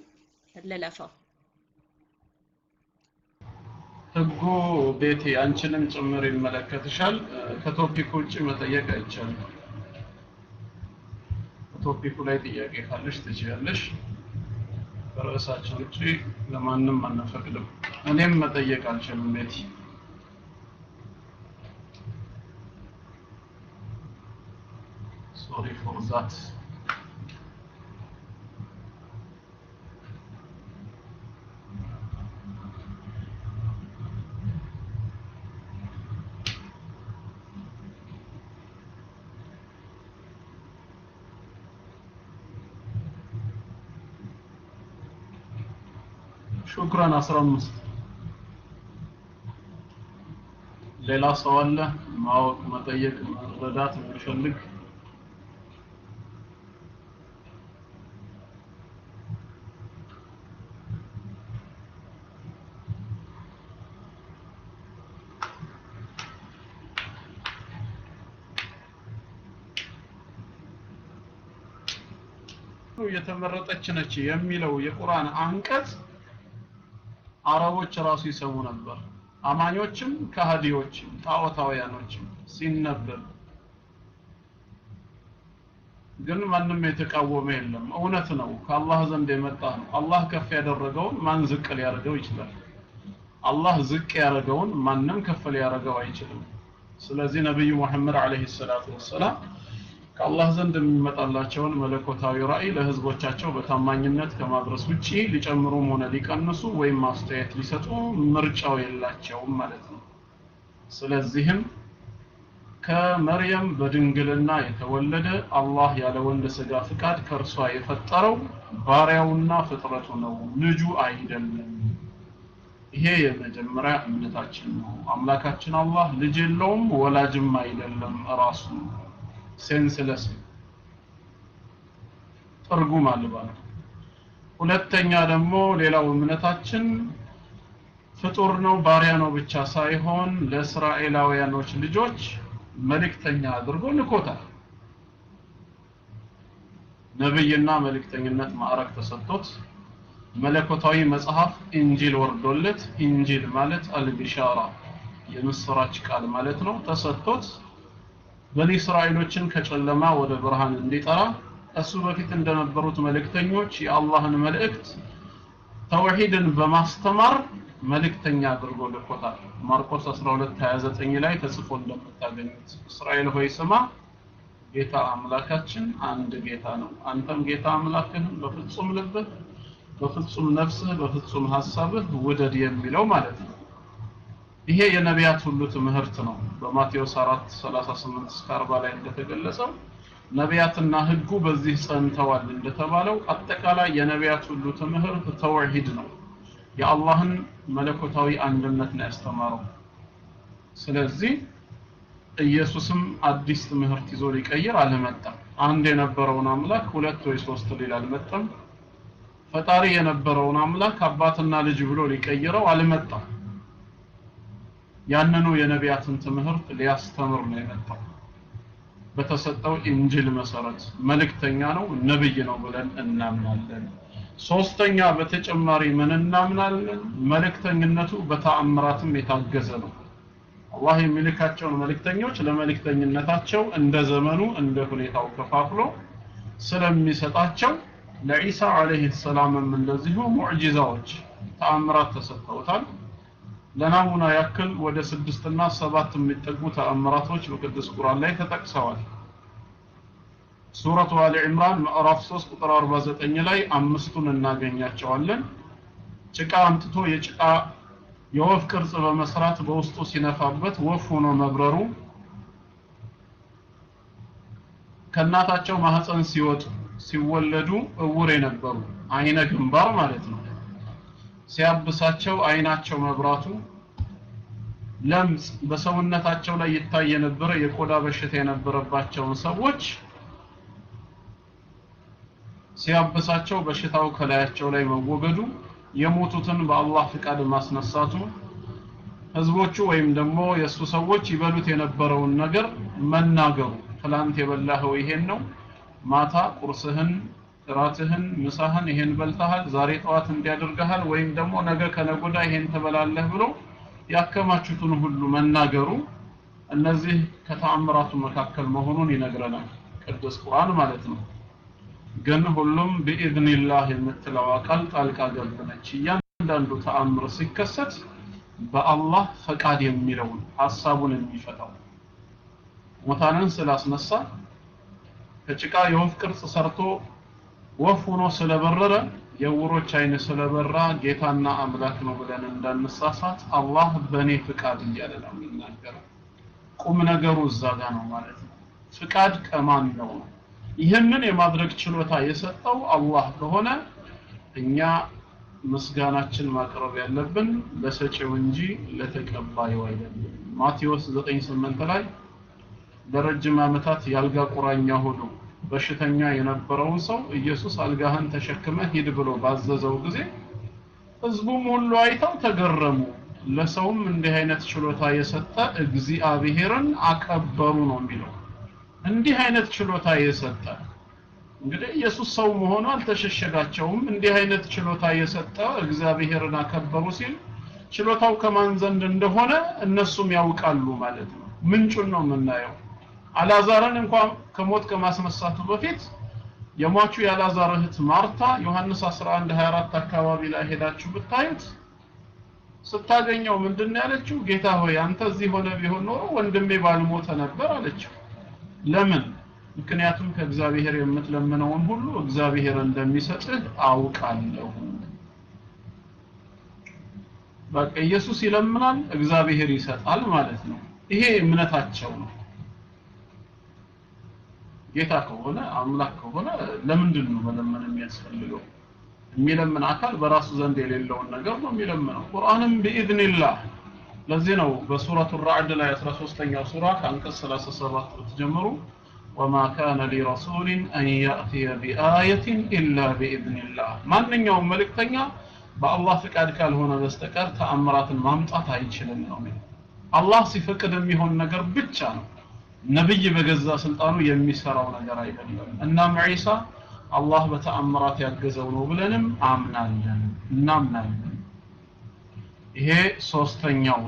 S4: ልለፈው።
S2: ህጉ ቤቴ አንቺንም ጭምር ይመለከትሻል። እ፣ ከቶፒኩ ውጭ መጠየቅ አይቻልም። ከቶፒኩ ላይ ጥያቄ ካለሽ ትችያለሽ። ከርዕሳችን ውጭ ለማንም አንፈቅድም። እኔም መጠየቅ አልችልም ቤቲ። ሶሪ ፎር ዛት። ሹክራን 15 ሌላ ሰው አለ? ማወቅ መጠየቅ መረዳት የሚፈልግ የተመረጠች ነች የሚለው የቁርአን አንቀጽ አረቦች ራሱ ይሰሙ ነበር። አማኞችም ከሃዲዎችም ጣዖታውያኖችም ሲነበብ ግን ማንም የተቃወመ የለም። እውነት ነው፣ ከአላህ ዘንድ የመጣ ነው። አላህ ከፍ ያደረገውን ማን ዝቅ ሊያደርገው ይችላል? አላህ ዝቅ ያደረገውን ማንም ከፍ ሊያደርገው አይችልም። ስለዚህ ነብዩ መሐመድ አለይሂ ሰላቱ ወሰላም ከአላህ ዘንድ የሚመጣላቸውን መለኮታዊ ራእይ ለህዝቦቻቸው በታማኝነት ከማድረስ ውጪ ሊጨምሩም ሆነ ሊቀንሱ ወይም ማስተያየት ሊሰጡ ምርጫው የላቸውም ማለት ነው። ስለዚህም ከመርየም በድንግልና የተወለደ አላህ ያለ ወንድ ስጋ ፍቃድ ከእርሷ የፈጠረው ባሪያውና ፍጥረቱ ነው፣ ልጁ አይደለም። ይሄ የመጀመሪያ እምነታችን ነው። አምላካችን አላህ ልጅ የለውም፣ ወላጅም አይደለም። ራሱ senseless ትርጉም አልባ ሁለተኛ ደግሞ ሌላው እምነታችን ፍጡር ነው ባሪያ ነው ብቻ ሳይሆን ለእስራኤላውያኖች ልጆች መልእክተኛ አድርጎ ልኮታል። ነብይና መልእክተኝነት ማዕረግ ተሰጥቶት መለኮታዊ መጽሐፍ ኢንጂል ወርዶለት። ኢንጂል ማለት አልቢሻራ የምስራች ቃል ማለት ነው። ተሰጥቶት በኒ እስራኤሎችን ከጨለማ ወደ ብርሃን እንዲጠራ ከሱ በፊት እንደነበሩት መልእክተኞች የአላህን መልእክት ተውሂድን በማስተማር መልእክተኛ አድርጎ ልኮታል። ማርቆስ 12:29 ላይ ተጽፎ እንደምታገኙት እስራኤል ሆይ ስማ ጌታ አምላካችን አንድ ጌታ ነው። አንተም ጌታ አምላክህን በፍጹም ልብህ፣ በፍጹም ነፍስህ፣ በፍጹም ሐሳብህ ውደድ የሚለው ማለት ነው። ይሄ የነቢያት ሁሉ ትምህርት ነው። በማቴዎስ 4:38 እስከ 40 ላይ እንደተገለጸው ነቢያትና ህጉ በዚህ ጸንተዋል እንደተባለው አጠቃላይ የነቢያት ሁሉ ትምህርት ተውሂድ ነው። የአላህን መለኮታዊ አንድነት ነው ያስተማረው። ስለዚህ ኢየሱስም አዲስ ትምህርት ይዞ ሊቀይር አልመጣም። አንድ የነበረውን አምላክ ሁለት ወይ ሶስት ሊል አልመጣም። ፈጣሪ የነበረውን አምላክ አባትና ልጅ ብሎ ሊቀይረው አልመጣም። ያንኑ የነቢያትን ትምህርት ሊያስተምር ነው የመጣው። በተሰጠው ኢንጅል መሰረት መልእክተኛ ነው፣ ነብይ ነው ብለን እናምናለን። ሶስተኛ በተጨማሪ ምን እናምናለን? መልእክተኝነቱ በተአምራትም የታገዘ ነው። አላህ የሚልካቸውን መልእክተኞች ለመልእክተኝነታቸው እንደ ዘመኑ እንደ ሁኔታው ከፋፍሎ ስለሚሰጣቸው ለኢሳ አለይሂ ሰላምም እንደዚሁ ሙዕጂዛዎች ተአምራት ተሰጥተውታል። ለናሙና ያክል ወደ ስድስትና ሰባት የሚጠጉ ተአምራቶች በቅዱስ ቁርአን ላይ ተጠቅሰዋል። ሱረቱ አሊ ዕምራን ምዕራፍ 3 ቁጥር 49 ላይ አምስቱን እናገኛቸዋለን። ጭቃ አምጥቶ የጭቃ የወፍ ቅርጽ በመስራት በውስጡ ሲነፋበት ወፍ ሆኖ መብረሩ፣ ከእናታቸው ማህፀን ሲወጡ ሲወለዱ እውር የነበሩ አይነ ግንባር ማለት ነው። ሲያብሳቸው አይናቸው መብራቱ፣ ለምጽ በሰውነታቸው ላይ ይታይ የነበረ የቆዳ በሽታ የነበረባቸውን ሰዎች ሲያብሳቸው በሽታው ከላያቸው ላይ መወገዱ፣ የሞቱትን በአላህ ፍቃድ ማስነሳቱ፣ ህዝቦቹ ወይም ደግሞ የእሱ ሰዎች ይበሉት የነበረውን ነገር መናገሩ፣ ትላንት የበላኸው ይሄን ነው፣ ማታ ቁርስህን እራትህን ምሳህን ይሄን በልተሃል፣ ዛሬ ጠዋት እንዲያደርግሃል ወይም ደግሞ ነገ ከነጎዳ ይሄን ትበላለህ ብሎ ያከማቹትን ሁሉ መናገሩ እነዚህ ከተአምራቱ መካከል መሆኑን ይነግረናል ቅዱስ ቁርአን ማለት ነው። ግን ሁሉም ቢኢዝኒላህ የምትለዋ ቃል ጣልቃ ገብ እያንዳንዱ ተአምር ሲከሰት በአላህ ፈቃድ የሚለውን ሐሳቡን የሚፈታው ሙታንን ስላስነሳ ከጭቃ የወፍ ቅርጽ ሰርቶ ወፍ ሆኖ ስለበረረ የውሮች አይን ስለበራ ጌታና አምላክ ነው ብለን እንዳንሳሳት አላህ በእኔ ፍቃድ እያለ ነው የሚናገረው። ቁም ነገሩ እዛ ጋ ነው ማለት ነው። ፍቃድ ከማን ነው? ይህንን የማድረግ ችሎታ የሰጠው አላህ ከሆነ እኛ ምስጋናችን ማቅረብ ያለብን ለሰጪው እንጂ ለተቀባዩ አይደለም። ማቴዎስ 9:8 ላይ ለረጅም ዓመታት ያልጋ ቁራኛ ሆኖ በሽተኛ የነበረውን ሰው ኢየሱስ አልጋህን ተሸክመ ሂድ ብሎ ባዘዘው ጊዜ ህዝቡም ሁሉ አይተው ተገረሙ። ለሰውም እንዲህ አይነት ችሎታ የሰጠ እግዚአብሔርን አከበሩ ነው የሚለው። እንዲህ አይነት ችሎታ የሰጠ እንግዲህ ኢየሱስ ሰው መሆኑ አልተሸሸጋቸውም። እንዲህ አይነት ችሎታ የሰጠ እግዚአብሔርን አከበሩ ሲል ችሎታው ከማን ዘንድ እንደሆነ እነሱም ያውቃሉ ማለት ነው። ምንጩን ነው የምናየው። አላዛርን እንኳን ከሞት ከማስነሳቱ በፊት የሟቹ የአላዛር እህት ማርታ ዮሐንስ 11 24 አካባቢ ላይ ሄዳችሁ ብታዩት ስታገኘው ምንድን ያለችው? ጌታ ሆይ አንተ እዚህ ሆነ ቢሆን ኖሮ ወንድሜ ባልሞተ ነበር አለችው። ለምን? ምክንያቱም ከእግዚአብሔር የምትለምነውን ሁሉ እግዚአብሔር እንደሚሰጥህ አውቃለሁ በቃ ኢየሱስ ይለምናል እግዚአብሔር ይሰጣል ማለት ነው ይሄ እምነታቸው ነው ጌታ ከሆነ አምላክ ከሆነ ለምንድን ነው መለመን የሚያስፈልገው? የሚለምን አካል በራሱ ዘንድ የሌለውን ነገር ነው የሚለምነው። ቁርአንም ቢኢዝኒላህ ለዚህ ነው በሱረቱ ራዕድ ላይ 13ኛው ሱራ ከአንቀጽ 37 ብትጀምሩ ወማ ካነ ሊረሱልን አን ያእትየ ቢአየትን ኢላ ቢኢዝኒላህ። ማንኛውም መልእክተኛ በአላህ ፍቃድ ካልሆነ በስተቀር ተአምራትን ማምጣት አይችልም ነው አላህ ሲፈቅድ የሚሆን ነገር ብቻ ነው ነብይ በገዛ ስልጣኑ የሚሰራው ነገር አይደለም። እናም ዒሳ አላህ በተአምራት ያገዘው ነው ብለንም አምናለን እናምናለን። ይሄ ሶስተኛው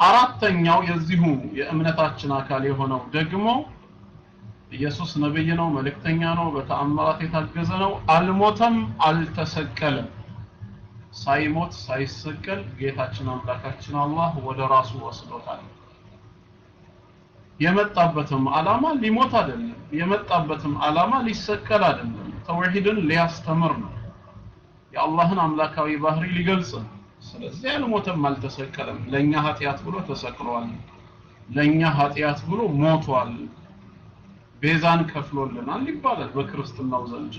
S2: አራተኛው የዚሁ የእምነታችን አካል የሆነው ደግሞ ኢየሱስ ነብይ ነው መልእክተኛ ነው በተአምራት የታገዘ ነው። አልሞተም አልተሰቀለም። ሳይሞት ሳይሰቀል ጌታችን አምላካችን አላህ ወደ ራሱ ወስዶታል የመጣበትም ዓላማ ሊሞት አይደለም። የመጣበትም ዓላማ ሊሰቀል አይደለም። ተውሂድን ሊያስተምር ነው። የአላህን አምላካዊ ባህሪ ሊገልጽ ነው። ስለዚህ አልሞተም አልተሰቀለም። ለኛ ኃጢአት ብሎ ተሰቅሏል። ለኛ ኃጢአት ብሎ ሞቷል። ቤዛን ከፍሎልናል ይባላል በክርስትናው ዘንድ።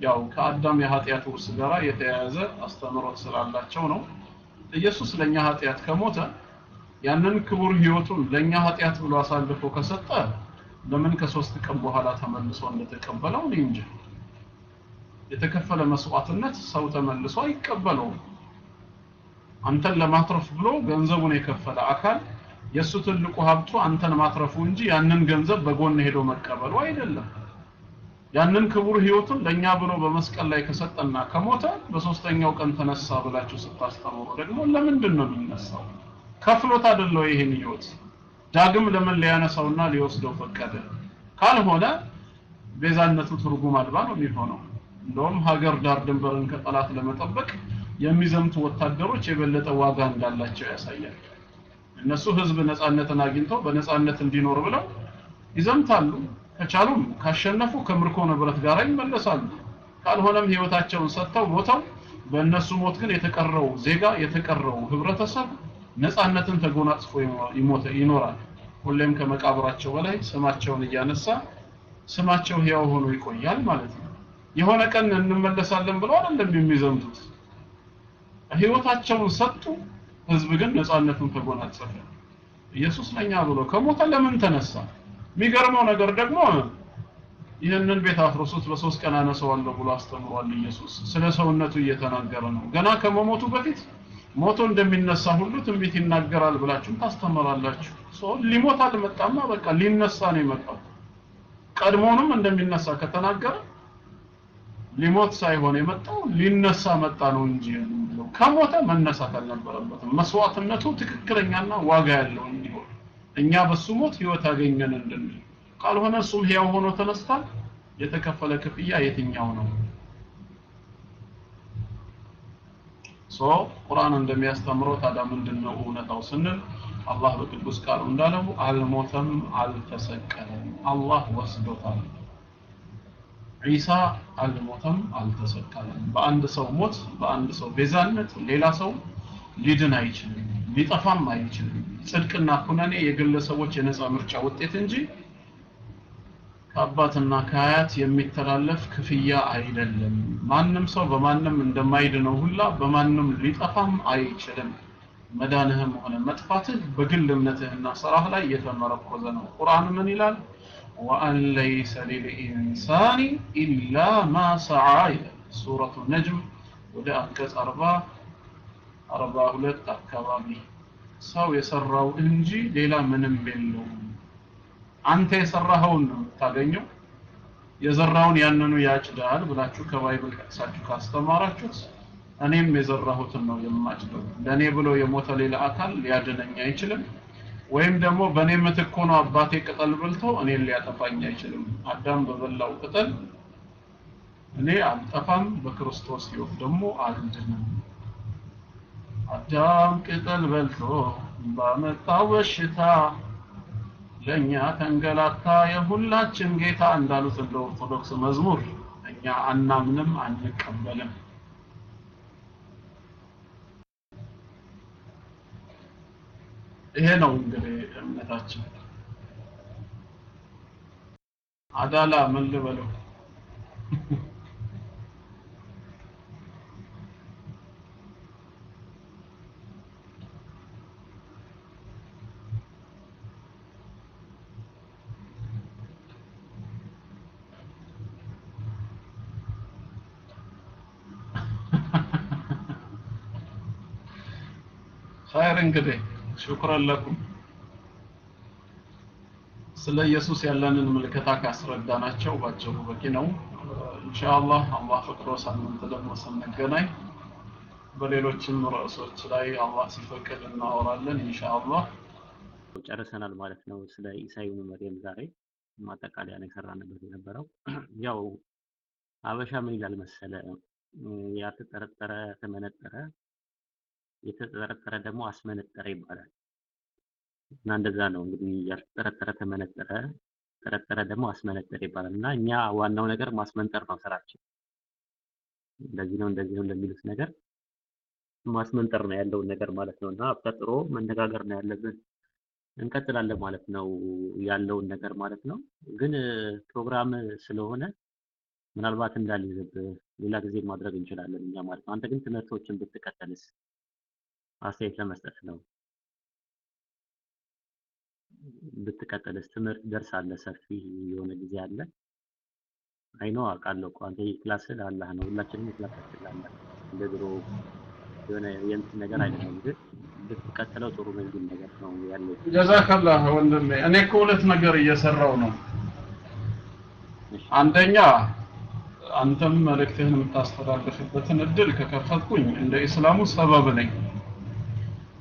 S2: ያው ከአዳም የኃጢአት ውርስ ጋር የተያያዘ አስተምሮት ስላላቸው ነው። ኢየሱስ ለኛ ኃጢአት ከሞተ ያንን ክቡር ህይወቱን ለኛ ኃጢአት ብሎ አሳልፎ ከሰጠ ለምን ከሶስት ቀን በኋላ ተመልሶ እንደተቀበለው እንጂ የተከፈለ መስዋዕትነት ሰው ተመልሶ አይቀበለውም። አንተን ለማትረፍ ብሎ ገንዘቡን የከፈለ አካል የሱ ትልቁ ሀብቱ አንተን ማትረፉ እንጂ ያንን ገንዘብ በጎን ሄዶ መቀበሉ አይደለም። ያንን ክቡር ህይወቱን ለኛ ብሎ በመስቀል ላይ ከሰጠና ከሞተ በሶስተኛው ቀን ተነሳ ብላችሁ ስታስተምሩ ደግሞ ለምንድን ነው የሚነሳው ከፍሎት አይደለው ይሄን ህይወት? ዳግም ለምን ሊያነሳውና ሊወስደው ፈቀደ? ካልሆነ ቤዛነቱ ትርጉም አልባ ነው የሚሆነው። እንደውም ሀገር ዳር ድንበርን ከጠላት ለመጠበቅ የሚዘምቱ ወታደሮች የበለጠ ዋጋ እንዳላቸው ያሳያል። እነሱ ህዝብ ነፃነትን አግኝተው በነፃነት እንዲኖር ብለው ይዘምታሉ። ከቻሉም ካሸነፉ ከምርኮ ንብረት ጋር ይመለሳሉ። ካልሆነም ህይወታቸውን ሰጥተው ሞተው በእነሱ ሞት ግን የተቀረው ዜጋ የተቀረው ህብረተሰብ ነፃነትን ተጎናጽፎ ይሞተ ይኖራል። ሁሌም ከመቃብራቸው በላይ ስማቸውን እያነሳ ስማቸው ህያው ሆኖ ይቆያል ማለት ነው። የሆነ ቀን እንመለሳለን ብለው አይደለም የሚዘምቱት። ህይወታቸውን ሰጡ ህዝብ ግን ነፃነቱን ተጎናጸፈ። ኢየሱስ ለኛ ብሎ ከሞተ ለምን ተነሳ? የሚገርመው ነገር ደግሞ ይህንን ቤት አፍርሱት በሶስት ቀን አነሳዋለሁ ብሎ አስተምሯል ኢየሱስ። ስለ ሰውነቱ እየተናገረ ነው። ገና ከመሞቱ በፊት ሞቶ እንደሚነሳ ሁሉ ትንቢት ይናገራል ብላችሁም ታስተምራላችሁ። ሰው ሊሞት አልመጣማ በቃ ሊነሳ ነው የመጣው። ቀድሞውንም እንደሚነሳ ከተናገረ ሊሞት ሳይሆን የመጣው ሊነሳ መጣ ነው እንጂ ከሞተ መነሳት አልነበረበትም። መስዋዕትነቱ ትክክለኛና ዋጋ ያለው እንዲሆን እኛ በሱ ሞት ህይወት ያገኘን እንድንል። ካልሆነ እሱም ህያው ሆኖ ተነስቷል። የተከፈለ ክፍያ የትኛው ነው so ቁርአን እንደሚያስተምረው ታዲያ ምንድነው እውነታው ስንል አላህ በቅዱስ ቃሉ እንዳለው አልሞተም አልተሰቀለም አላህ ወስዶታል። ዒሳ አልሞተም አልተሰቀለም። በአንድ ሰው ሞት በአንድ ሰው ቤዛነት ሌላ ሰው ሊድን አይችልም ሊጠፋም አይችልም። ጽድቅና ኩነኔ የግለሰቦች የነፃ ምርጫ ውጤት እንጂ ከአባትና ከአያት የሚተላለፍ ክፍያ አይደለም። ማንም ሰው በማንም እንደማይድነው ሁላ በማንም ሊጠፋም አይችልም። መዳንህም ሆነ መጥፋትህ በግል እምነትህና ስራህ ላይ የተመረኮዘ ነው። ቁርአን ምን ይላል? ወአን ለይሰ ሊልኢንሳኒ ኢላ ማ ሰዓ ይላል። ሱረቱ ነጅም ወደ አንቀጽ አርባ አርባ ሁለት አካባቢ ሰው የሰራው እንጂ ሌላ ምንም የለውም። አንተ የሰራኸውን ነው የምታገኘው? የዘራውን ያንኑ ያጭዳል ብላችሁ ከባይብል ጠቅሳችሁ ካስተማራችሁት እኔም የዘራሁትን ነው የማጭደው። ለእኔ ብሎ የሞተ ሌላ አካል ሊያድነኝ አይችልም። ወይም ደግሞ በእኔ ምትክ ሆኖ አባቴ ቅጠል በልቶ እኔን ሊያጠፋኝ አይችልም። አዳም በበላው ቅጠል እኔ አልጠፋም በክርስቶስ ህይወት ደግሞ አልድንም። አዳም ቅጠል በልቶ ባመጣው በሽታ ለእኛ ተንገላታ የሁላችን ጌታ እንዳሉት እንደ ኦርቶዶክስ መዝሙር እኛ አናምንም አንቀበልም። ይሄ ነው እንግዲህ እምነታችን። አዳላ ምን ልበለው ኸይር እንግዲህ ሹክራን ለኩም ስለ ኢየሱስ ያለንን ምልከታ ካስረዳናቸው ባጭሩ በቂ ነው። ኢንሻአላህ አላህ ፈቅዶ ሳምንት ደግሞ ስንገናኝ በሌሎችም ርዕሶች ላይ አላህ ሲፈቅድ እናወራለን ኢንሻአላህ።
S1: ጨርሰናል ማለት ነው ስለ ኢሳ ኢብኑ ዛሬ ማጠቃለያ ነው የሰራንበት የነበረው። ያው አበሻ ምን ይላል መሰለ ያልተጠረጠረ ተመነጠረ የተጠረጠረ ደግሞ አስመነጠረ ይባላል። እና እንደዛ ነው እንግዲህ ያልተጠረጠረ ተመነጠረ ጠረጠረ ደግሞ አስመነጠረ ይባላል። እና እኛ ዋናው ነገር ማስመንጠር ነው ስራችን። እንደዚህ ነው እንደዚህ ነው ለሚሉት ነገር ማስመንጠር ነው ያለውን ነገር ማለት ነው። እና ፈጥሮ መነጋገር ነው ያለብን። እንቀጥላለን ማለት ነው ያለውን ነገር ማለት ነው። ግን ፕሮግራም ስለሆነ ምናልባት እንዳልይዝብ ሌላ ጊዜ ማድረግ እንችላለን እኛ ማለት ነው። አንተ ግን ትምህርቶችን ብትቀጠልስ አስተያየት ለመስጠት ነው። ብትቀጥልስ ትምህርት ደርሳለህ? ሰፊ የሆነ ጊዜ አለ? አይኖ አውቃለሁ እኮ አንተ class አለህ ነው። ሁላችንም ክላሳችን አለ እንደ ድሮ የሆነ የእንትን ነገር አይደለም። ግን ብትቀጥለው ጥሩ የሚል ነገር ነው ያለው።
S2: ጀዛከላህ ወንድሜ እኔ እኮ ሁለት ነገር እየሰራው ነው። አንደኛ አንተም መልእክትህን የምታስተላልፍበትን እድል ከከፈትኩኝ እንደ ኢስላሙ ሰበብ ነኝ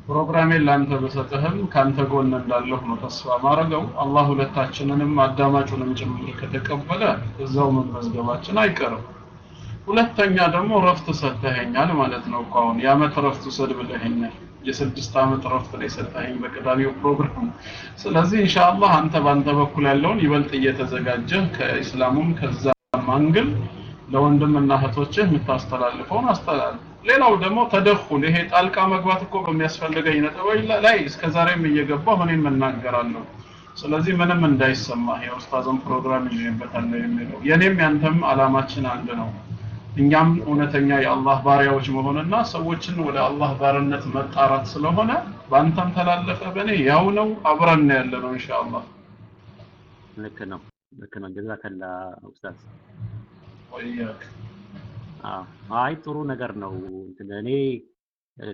S2: ፕሮግራሜን ለአንተ በሰጥህም ከአንተ ጎን እንዳለሁ ነው ተስፋ ማድረገው። አላህ ሁለታችንንም አዳማጩንም ጭምር ከተቀበለ እዛው መመዝገባችን አይቀርም። ሁለተኛ ደግሞ ረፍት ሰጥተኸኛል ማለት ነው እኮ አሁን። የአመት ረፍት ውሰድ ብለኸኛል። የስድስት ዓመት ረፍት ላይ ሰጠኸኝ በቅዳሜው ፕሮግራም። ስለዚህ ኢንሻአላህ አንተ ባንተ በኩል ያለውን ይበልጥ እየተዘጋጀህ ከኢስላሙም ከዛ ማንግል ለወንድምና እህቶችህ የምታስተላልፈውን አስተላልፍ ሌላው ደግሞ ተደኹል ይሄ ጣልቃ መግባት እኮ በሚያስፈልገኝ ነጥቦች ላይ እስከ ዛሬም እየገባሁ እኔም እናገራለሁ ስለዚህ ምንም እንዳይሰማህ የኡስታዝን ፕሮግራም ይዤበታለሁ የሚለው የኔም ያንተም አላማችን አንድ ነው። እኛም እውነተኛ የአላህ ባሪያዎች መሆንና ሰዎችን ወደ አላህ ባርነት መጣራት ስለሆነ በአንተም ተላለፈ በእኔ ያው ነው አብረን ያለ ነው ኢንሻአላህ።
S1: ልክ ነው። ልክ ነው። ጀዛከላ ኡስታዝ።
S2: ወያክ
S1: አይ ጥሩ ነገር ነው እኔ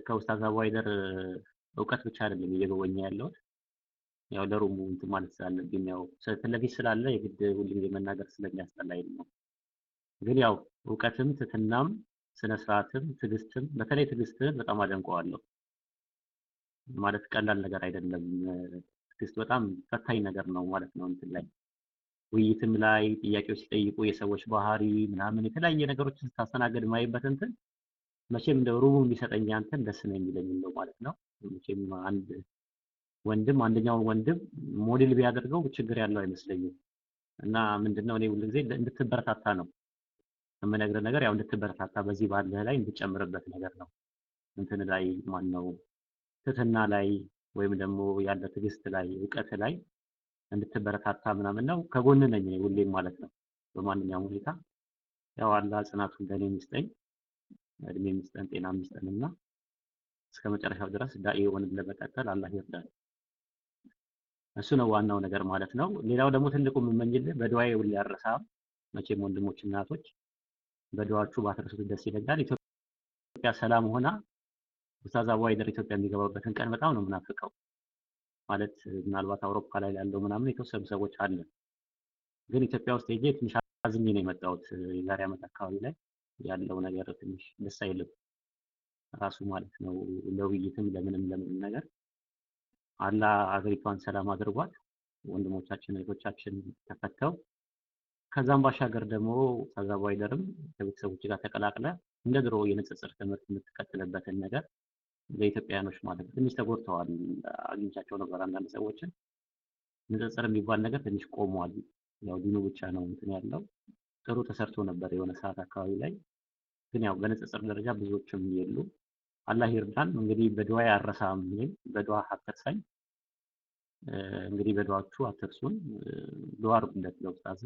S1: ከኡስታዝ አዋይደር እውቀት ብቻ አይደለም እየጎበኘ ያለሁት። ያው ለሩሙ እንትን ማለት ስላለብኝ ያው ፊት ለፊት ስላለ የግድ ሁልጊዜ መናገር ስለሚያስጠላኝ ነው። ግን ያው እውቀትም ትትናም ስነ ስርዓትም ትዕግስትም በተለይ ትዕግስትህን በጣም አደንቀዋለሁ። ማለት ቀላል ነገር አይደለም። ትዕግስት በጣም ፈታኝ ነገር ነው ማለት ነው እንትን ላይ ውይይትም ላይ ጥያቄዎች ሲጠይቁ የሰዎች ባህሪ ምናምን የተለያየ ነገሮችን ስታስተናገድ ማይበት እንትን መቼም እንደ ሩቡ እንዲሰጠኝ አንተን ደስ ነው የሚለኝ ነው ማለት ነው። መቼም አንድ ወንድም አንደኛውን ወንድም ሞዴል ቢያደርገው ችግር ያለው አይመስለኝም። እና ምንድነው እኔ ሁሉ ጊዜ እንድትበረታታ ነው የምነግርህ ነገር ያው እንድትበረታታ በዚህ ባለህ ላይ እንድጨምርበት ነገር ነው። እንትን ላይ ማን ነው ትትና ላይ ወይም ደግሞ ያለ ትዕግስት ላይ እውቀት ላይ እንድትበረታታ ምናምን ነው። ከጎን ነኝ ሁሌም ማለት ነው። በማንኛውም ሁኔታ ያው አላህ ጽናቱን ለእኔ የሚስጠኝ እድሜ የሚስጠን ጤና የሚስጠንና እስከ መጨረሻው ድረስ ዳኢ ሆንን ለመቀጠል አላህ ይርዳል እሱ ነው ዋናው ነገር ማለት ነው። ሌላው ደግሞ ትልቁ የምመኝልህ በድዋዬ ሁሌ አልረሳም። መቼም ወንድሞች እናቶች በድዋችሁ ባትረሱት ደስ ይለኛል። ኢትዮጵያ ሰላም ሆና ኡስታዝ አዋይደር ኢትዮጵያ የሚገባበትን ቀን በጣም ነው የምናፍቀው ማለት ምናልባት አውሮፓ ላይ ያለው ምናምን የተወሰኑ ሰዎች አለ ግን ኢትዮጵያ ውስጥ ሄጄ ትንሽ አዝኜ ነው የመጣሁት። የዛሬ ዓመት አካባቢ ላይ ያለው ነገር ትንሽ ደስ አይልም። ራሱ ማለት ነው ለውይይትም ለምንም ለምንም ነገር አላ አገሪቷን ሰላም አድርጓት ወንድሞቻችን እህቶቻችን ተፈተው ከዛም ባሻገር ደግሞ ኡስታዝ አዋይደርም ከቤተሰቦች ጋር ተቀላቅለ እንደ ድሮ የንጽጽር ትምህርት የምትቀጥልበትን ነገር ለኢትዮጵያውያኖች ማለት ነው ትንሽ ተጎድተዋል አግኝቻቸው ነበር አንዳንድ ሰዎችን ንጽጽር የሚባል ነገር ትንሽ ቆሟል። ያው ዲኑ ብቻ ነው እንትን ያለው ጥሩ ተሰርቶ ነበር የሆነ ሰዓት አካባቢ ላይ ግን ያው በንጽጽር ደረጃ ብዙዎችም የሉ። አላህ ይርዳን። እንግዲህ በዱዓ ያረሳም እኔም በዱዓ አትርሳኝ። እንግዲህ በዱዓችሁ አትርሱን። ዱዓ አድርጉለት ለኡስታዝ።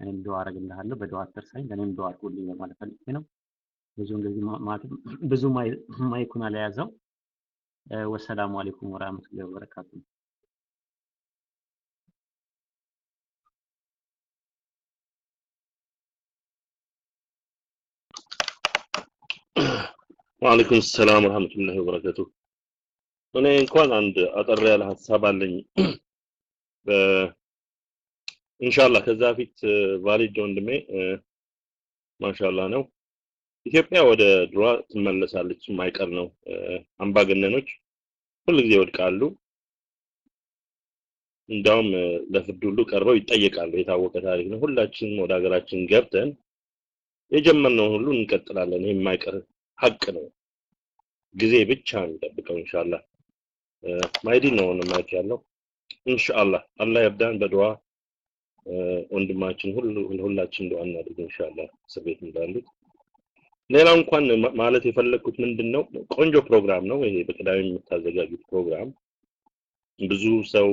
S1: እኔም ዱዓ አደርግልሃለሁ። በዱዓ አትርሳኝ። ለእኔም ዱዓ አድርጉልኝ ለማለት ፈልጌ ነው። ብዙ እንግዲህ ብዙ ማይኩን አልያዘው። ወሰላሙ አለይኩም ወራህመቱላሂ ወበረካቱ።
S5: ወአለይኩም ሰላም ወራህመቱላሂ ወበረካቱ። እኔ እንኳን አንድ አጠር ያለ ሀሳብ አለኝ። ኢንሻአላህ ከዛ በፊት ቫሊድ ወንድሜ ማሻአላህ ነው። ኢትዮጵያ ወደ ድሯ ትመለሳለች፣ የማይቀር ነው። አምባገነኖች ሁል ጊዜ ይወድቃሉ። እንዳውም ለፍርድ ሁሉ ቀርበው ይጠየቃሉ። የታወቀ ታሪክ ነው። ሁላችንም ወደ ሀገራችን ገብተን የጀመርነውን ሁሉ እንቀጥላለን። ይህ የማይቀር ሀቅ ነው። ጊዜ ብቻ የሚጠብቀው ኢንሻአላህ። ማይዲ ነው ማይክ ያለው ኢንሻአላህ። አላህ ይርዳን። በዱዓ ወንድማችን ሁላችን ዱዓ እናድርግ ኢንሻአላህ እስር ቤት እንዳሉት። ሌላው እንኳን ማለት የፈለግኩት ምንድን ነው ቆንጆ ፕሮግራም ነው ይሄ በቅዳሜ የምታዘጋጁት ፕሮግራም ብዙ ሰው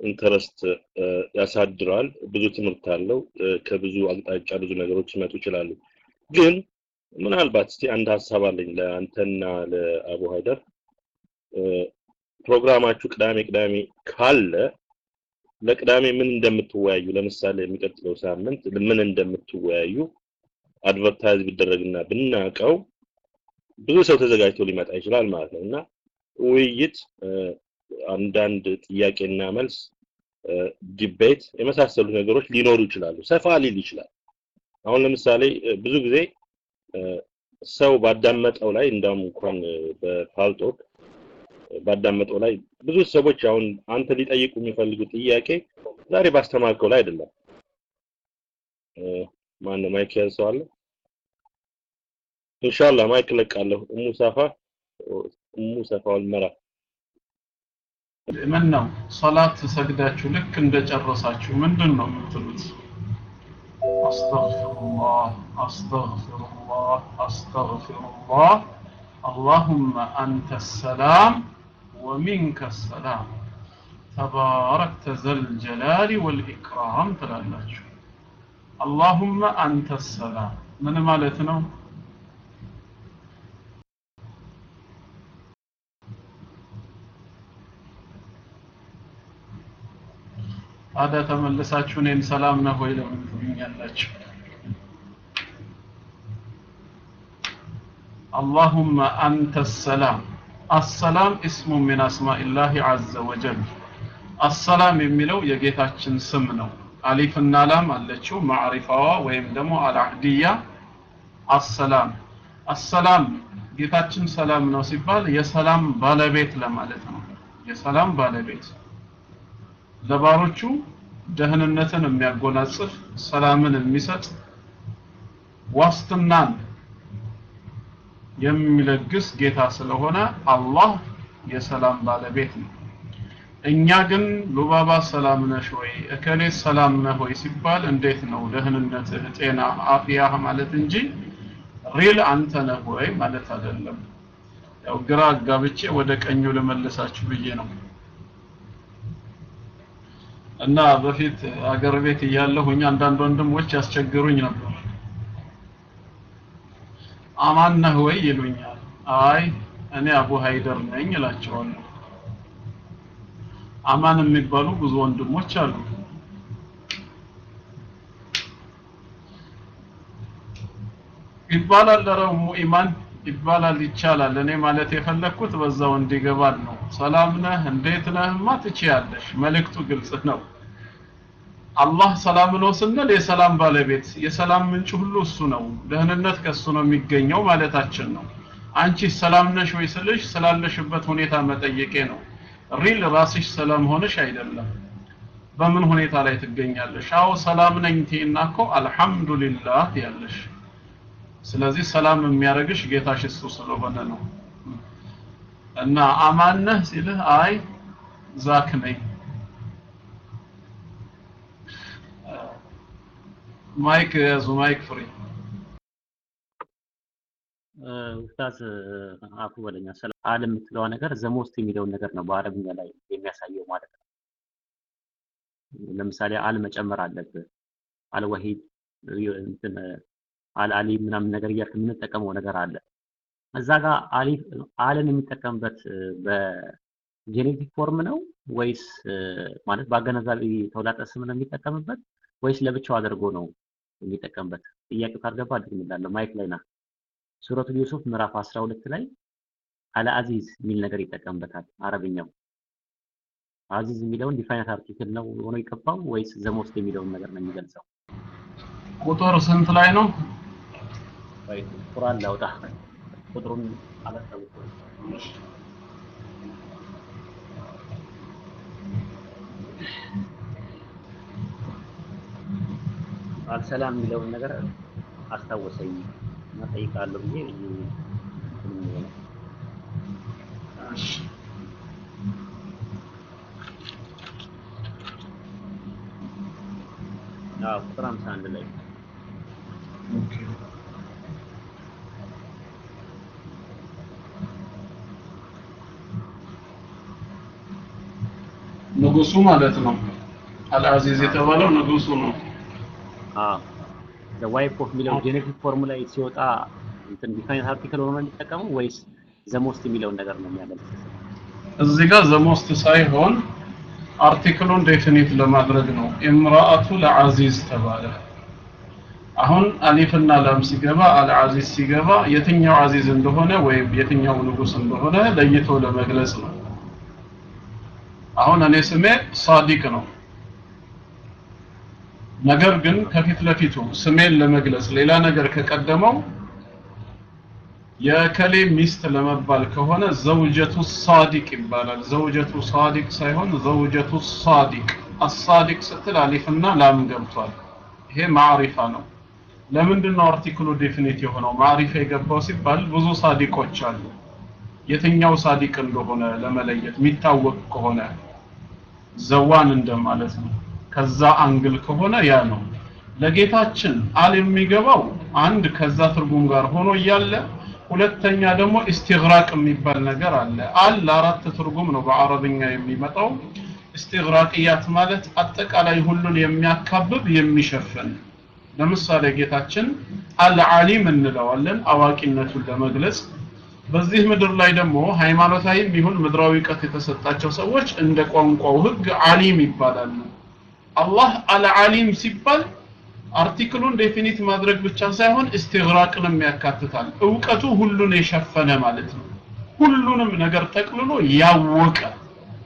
S5: interest ያሳድራል። ብዙ ትምህርት አለው። ከብዙ አቅጣጫ ብዙ ነገሮች ሊመጡ ይችላሉ። ግን ምናልባት እስቲ አንድ ሀሳብ አለኝ ለአንተና ለአቡ ሀይደር ፕሮግራማችሁ ቅዳሜ ቅዳሜ ካለ ለቅዳሜ ምን እንደምትወያዩ ለምሳሌ የሚቀጥለው ሳምንት ምን እንደምትወያዩ advertise ቢደረግና ብናቀው ብዙ ሰው ተዘጋጅቶ ሊመጣ ይችላል ማለት ነው እና ውይይት አንዳንድ ጥያቄና መልስ debate የመሳሰሉ ነገሮች ሊኖሩ ይችላሉ። ሰፋ ሊል ይችላል። አሁን ለምሳሌ ብዙ ጊዜ ሰው ባዳመጠው ላይ እንዳውም እንኳን በፓልቶክ ባዳመጠው ላይ ብዙ ሰዎች አሁን አንተ ሊጠይቁ የሚፈልጉ ጥያቄ ዛሬ ባስተማርከው ላይ አይደለም። ማነው ማይክ ያዘ አለ? ኢንሻአላህ ማይክ እለቃለሁ። እሙ ሰፋ እሙ
S2: ምን ነው ሶላት ሰግዳችሁ ልክ እንደጨረሳችሁ ምንድን ነው የምትሉት? አስተግፊሩላህ አስተግፊሩላህ አስተግፊሩላህ اللهم أنت السلام ومنك السلام تباركت ذا الجلال والإكرام አላሁመ አንተ ሰላም ምን ማለት ነው? አዳ ተመልሳችሁ እኔን ሰላም ነህ ወይ ለምን ትሉኛላችሁ? አላሁመ አንተ ሰላም አሰላም እስሙ ሚን አስማኢላሂ ዐዘ ወጀል አሰላም የሚለው የጌታችን ስም ነው። አሊፍና ላም አለችው ማዕሪፋዋ ወይም ደግሞ አልአህድያ አሰላም አሰላም ጌታችን ሰላም ነው ሲባል የሰላም ባለቤት ለማለት ነው። የሰላም ባለቤት ለባሮቹ ደህንነትን የሚያጎናጽፍ ሰላምን የሚሰጥ ዋስትናን የሚለግስ ጌታ ስለሆነ አላህ የሰላም ባለቤት ነው። እኛ ግን ሉባባ ሰላም ነሽ ወይ እከሌ ሰላም ነህ ወይ ሲባል እንዴት ነው ደህንነትህ፣ ጤና፣ አፍያህ ማለት እንጂ ሪል አንተ ነህ ወይ ማለት አይደለም። ያው ግራ አጋብቼ ወደ ቀኙ ልመልሳችሁ ብዬ ነው። እና በፊት አገር ቤት እያለሁኝ አንዳንድ ወንድሞች ያስቸግሩኝ ነበር። አማን ነህ ወይ ይሉኛል። አይ እኔ አቡ ሀይደር ነኝ እላቸዋለሁ። አማን የሚባሉ ብዙ ወንድሞች አሉ። ይባላል ለረሙ ኢማን ይባላል ይቻላል። እኔ ማለት የፈለግኩት በዛው እንዲገባል ነው። ሰላም ነህ እንዴት ነህማ ትችያለሽ። መልእክቱ ግልጽ ነው። አላህ ሰላም ነው ስንል የሰላም ባለቤት የሰላም ምንጭ ሁሉ እሱ ነው። ደህንነት ከሱ ነው የሚገኘው ማለታችን ነው። አንቺ ሰላም ነሽ ወይ ስልሽ ስላለሽበት ሁኔታ መጠየቄ ነው። ሪል ራስሽ ሰላም ሆነሽ አይደለም። በምን ሁኔታ ላይ ትገኛለሽ? አዎ ሰላም ነኝ ቴና እኮ አልহামዱሊላህ ያለሽ ስለዚህ ሰላም የሚያረግሽ ጌታሽ እሱ ስለሆነ ነው። እና አማነህ ሲልህ አይ ዛክ ነኝ። ማይክ ያዙ ማይክ ፍሪ።
S1: ኡስታዝ አፉ በለኛ ሰላም አል የምትለዋ ነገር ዘሞስት የሚለውን ነገር ነው በአረብኛ ላይ የሚያሳየው ማለት ነው። ለምሳሌ አል መጨመር አለብህ። እንትን አልአሊ ምናምን ነገር እያልክ የምንጠቀመው ነገር አለ። እዛ ጋር አልን የሚጠቀምበት በጄኔቲክ ፎርም ነው ወይስ ማለት በአገናዛቢ ተውላጠ ስም ነው የሚጠቀምበት ወይስ ለብቻው አድርጎ ነው የሚጠቀምበት? ጥያቄው ካልገባ አድርግላለሁ። mic ላይ ና። ሱረቱል ዩሱፍ ምዕራፍ 12 ላይ العزيز የሚል ነገር ይጠቀምበታል አረብኛው። عزيز የሚለውን definite article ነው ሆኖ የገባው ወይስ the most የሚለውን ነገር ነው የሚገልጸው?
S2: ቁጥር ስንት ላይ ነው?
S1: ቁርአን ላውጣ ቁጥሩን አላስታውስም። አልሰላም የሚለውን ነገር አስታወሰኝ እና ጠይቃለሁ ብዬ እንትን የሚሆነው
S2: እሺ።
S1: አዎ ቁጥር 51 ላይ
S2: ኦኬ። ንጉሱ ማለት ነው። العزيز የተባለው ንጉሱ ነው።
S1: አዎ the wife of የሚለው genitive form ላይ ሲወጣ እንትን definite article ሆኖ የሚጠቀመው ወይስ the most የሚለውን ነገር ነው የሚያመለክተው?
S2: እዚህ ጋር the most ሳይሆን article ኡን definite ለማድረግ ነው። امرأة العزيز ተባለ። አሁን ألف ና لام ሲገባ العزيز ሲገባ የትኛው عزيز እንደሆነ ወይም የትኛው ንጉስ እንደሆነ ለይቶ ለመግለጽ ነው። አሁን እኔ ስሜ ሳዲቅ ነው። ነገር ግን ከፊት ለፊቱ ስሜን ለመግለጽ ሌላ ነገር ከቀደመው የእከሌ ሚስት ለመባል ከሆነ زوجة صادق ይባላል። زوجة صادق ሳይሆን زوجة الصادق። الصادق ስትል ألف ና لام ገብቷል። ይሄ معرفة ነው። ለምንድን ነው article ኡ definite የሆነው? معرفة የገባው ሲባል ብዙ ሳዲቆች አሉ። የትኛው ሳዲቅ እንደሆነ ለመለየት የሚታወቅ ከሆነ the one እንደማለት ነው። ከዛ angle ከሆነ ያ ነው። ለጌታችን ال የሚገባው አንድ ከዛ ትርጉም ጋር ሆኖ እያለ ሁለተኛ ደግሞ استغراق የሚባል ነገር አለ። ال ለአራት ትርጉም ነው በአረብኛ የሚመጣው። استغراقية ማለት አጠቃላይ ሁሉን የሚያካብብ የሚሸፍን። ለምሳሌ ጌታችን العالم እንለዋለን አዋቂነቱን ለመግለጽ። በዚህ ምድር ላይ ደግሞ ሃይማኖታዊም ይሁን ምድራዊ እውቀት የተሰጣቸው ሰዎች እንደ ቋንቋው ህግ عالم ይባላሉ። አላህ العالم ሲባል article ኡን definite ማድረግ ብቻ ሳይሆን استغراق ንም ያካትታል። እውቀቱ ሁሉን የሸፈነ ማለት ነው። ሁሉንም ነገር ጠቅልሎ ያወቀ፣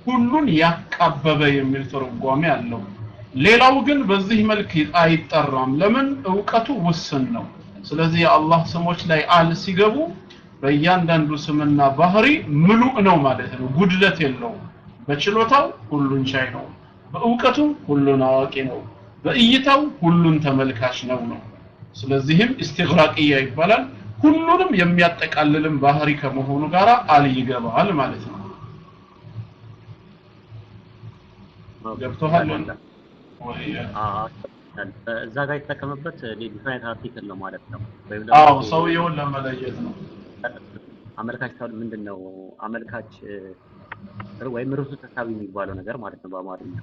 S2: ሁሉን ያካበበ የሚል ትርጓሜ አለው። ሌላው ግን በዚህ መልክ አይጠራም። ለምን? እውቀቱ ውስን ነው። ስለዚህ የአላህ ስሞች ላይ አል ሲገቡ በእያንዳንዱ ስምና ባህሪ ምሉእ ነው ማለት ነው። ጉድለት የለውም። በችሎታው ሁሉን ቻይ ነው። በእውቀቱ ሁሉን አዋቂ ነው። በእይታው ሁሉን ተመልካች ነው ነው። ስለዚህም ኢስቲግራቅያ ይባላል። ሁሉንም የሚያጠቃልልም ባህሪ ከመሆኑ ጋር አል ይገባል ማለት ነው። ገብቶሃል?
S1: እዛ ጋር የተጠቀመበት definite article ነው ማለት ነው።
S2: አዎ ሰውየውን ለመለየት ነው።
S1: አመልካች ምንድን ነው አመልካች ወይም ርሱ ተሳቢ የሚባለው ነገር ማለት ነው በአማርኛ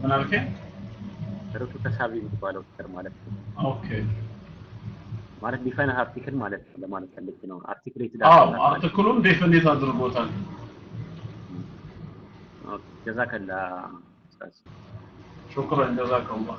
S2: ምን አልከኝ?
S1: ርሱ ተሳቢ የሚባለው ነገር ማለት ነው።
S2: okay
S1: ማለት definite article ማለት ነው ለማለት ፈልጌ ነው። article
S2: አዎ article ኡን definite አድርጎታል።
S1: ጀዛከላ
S2: ሹክረን ጀዛከላህ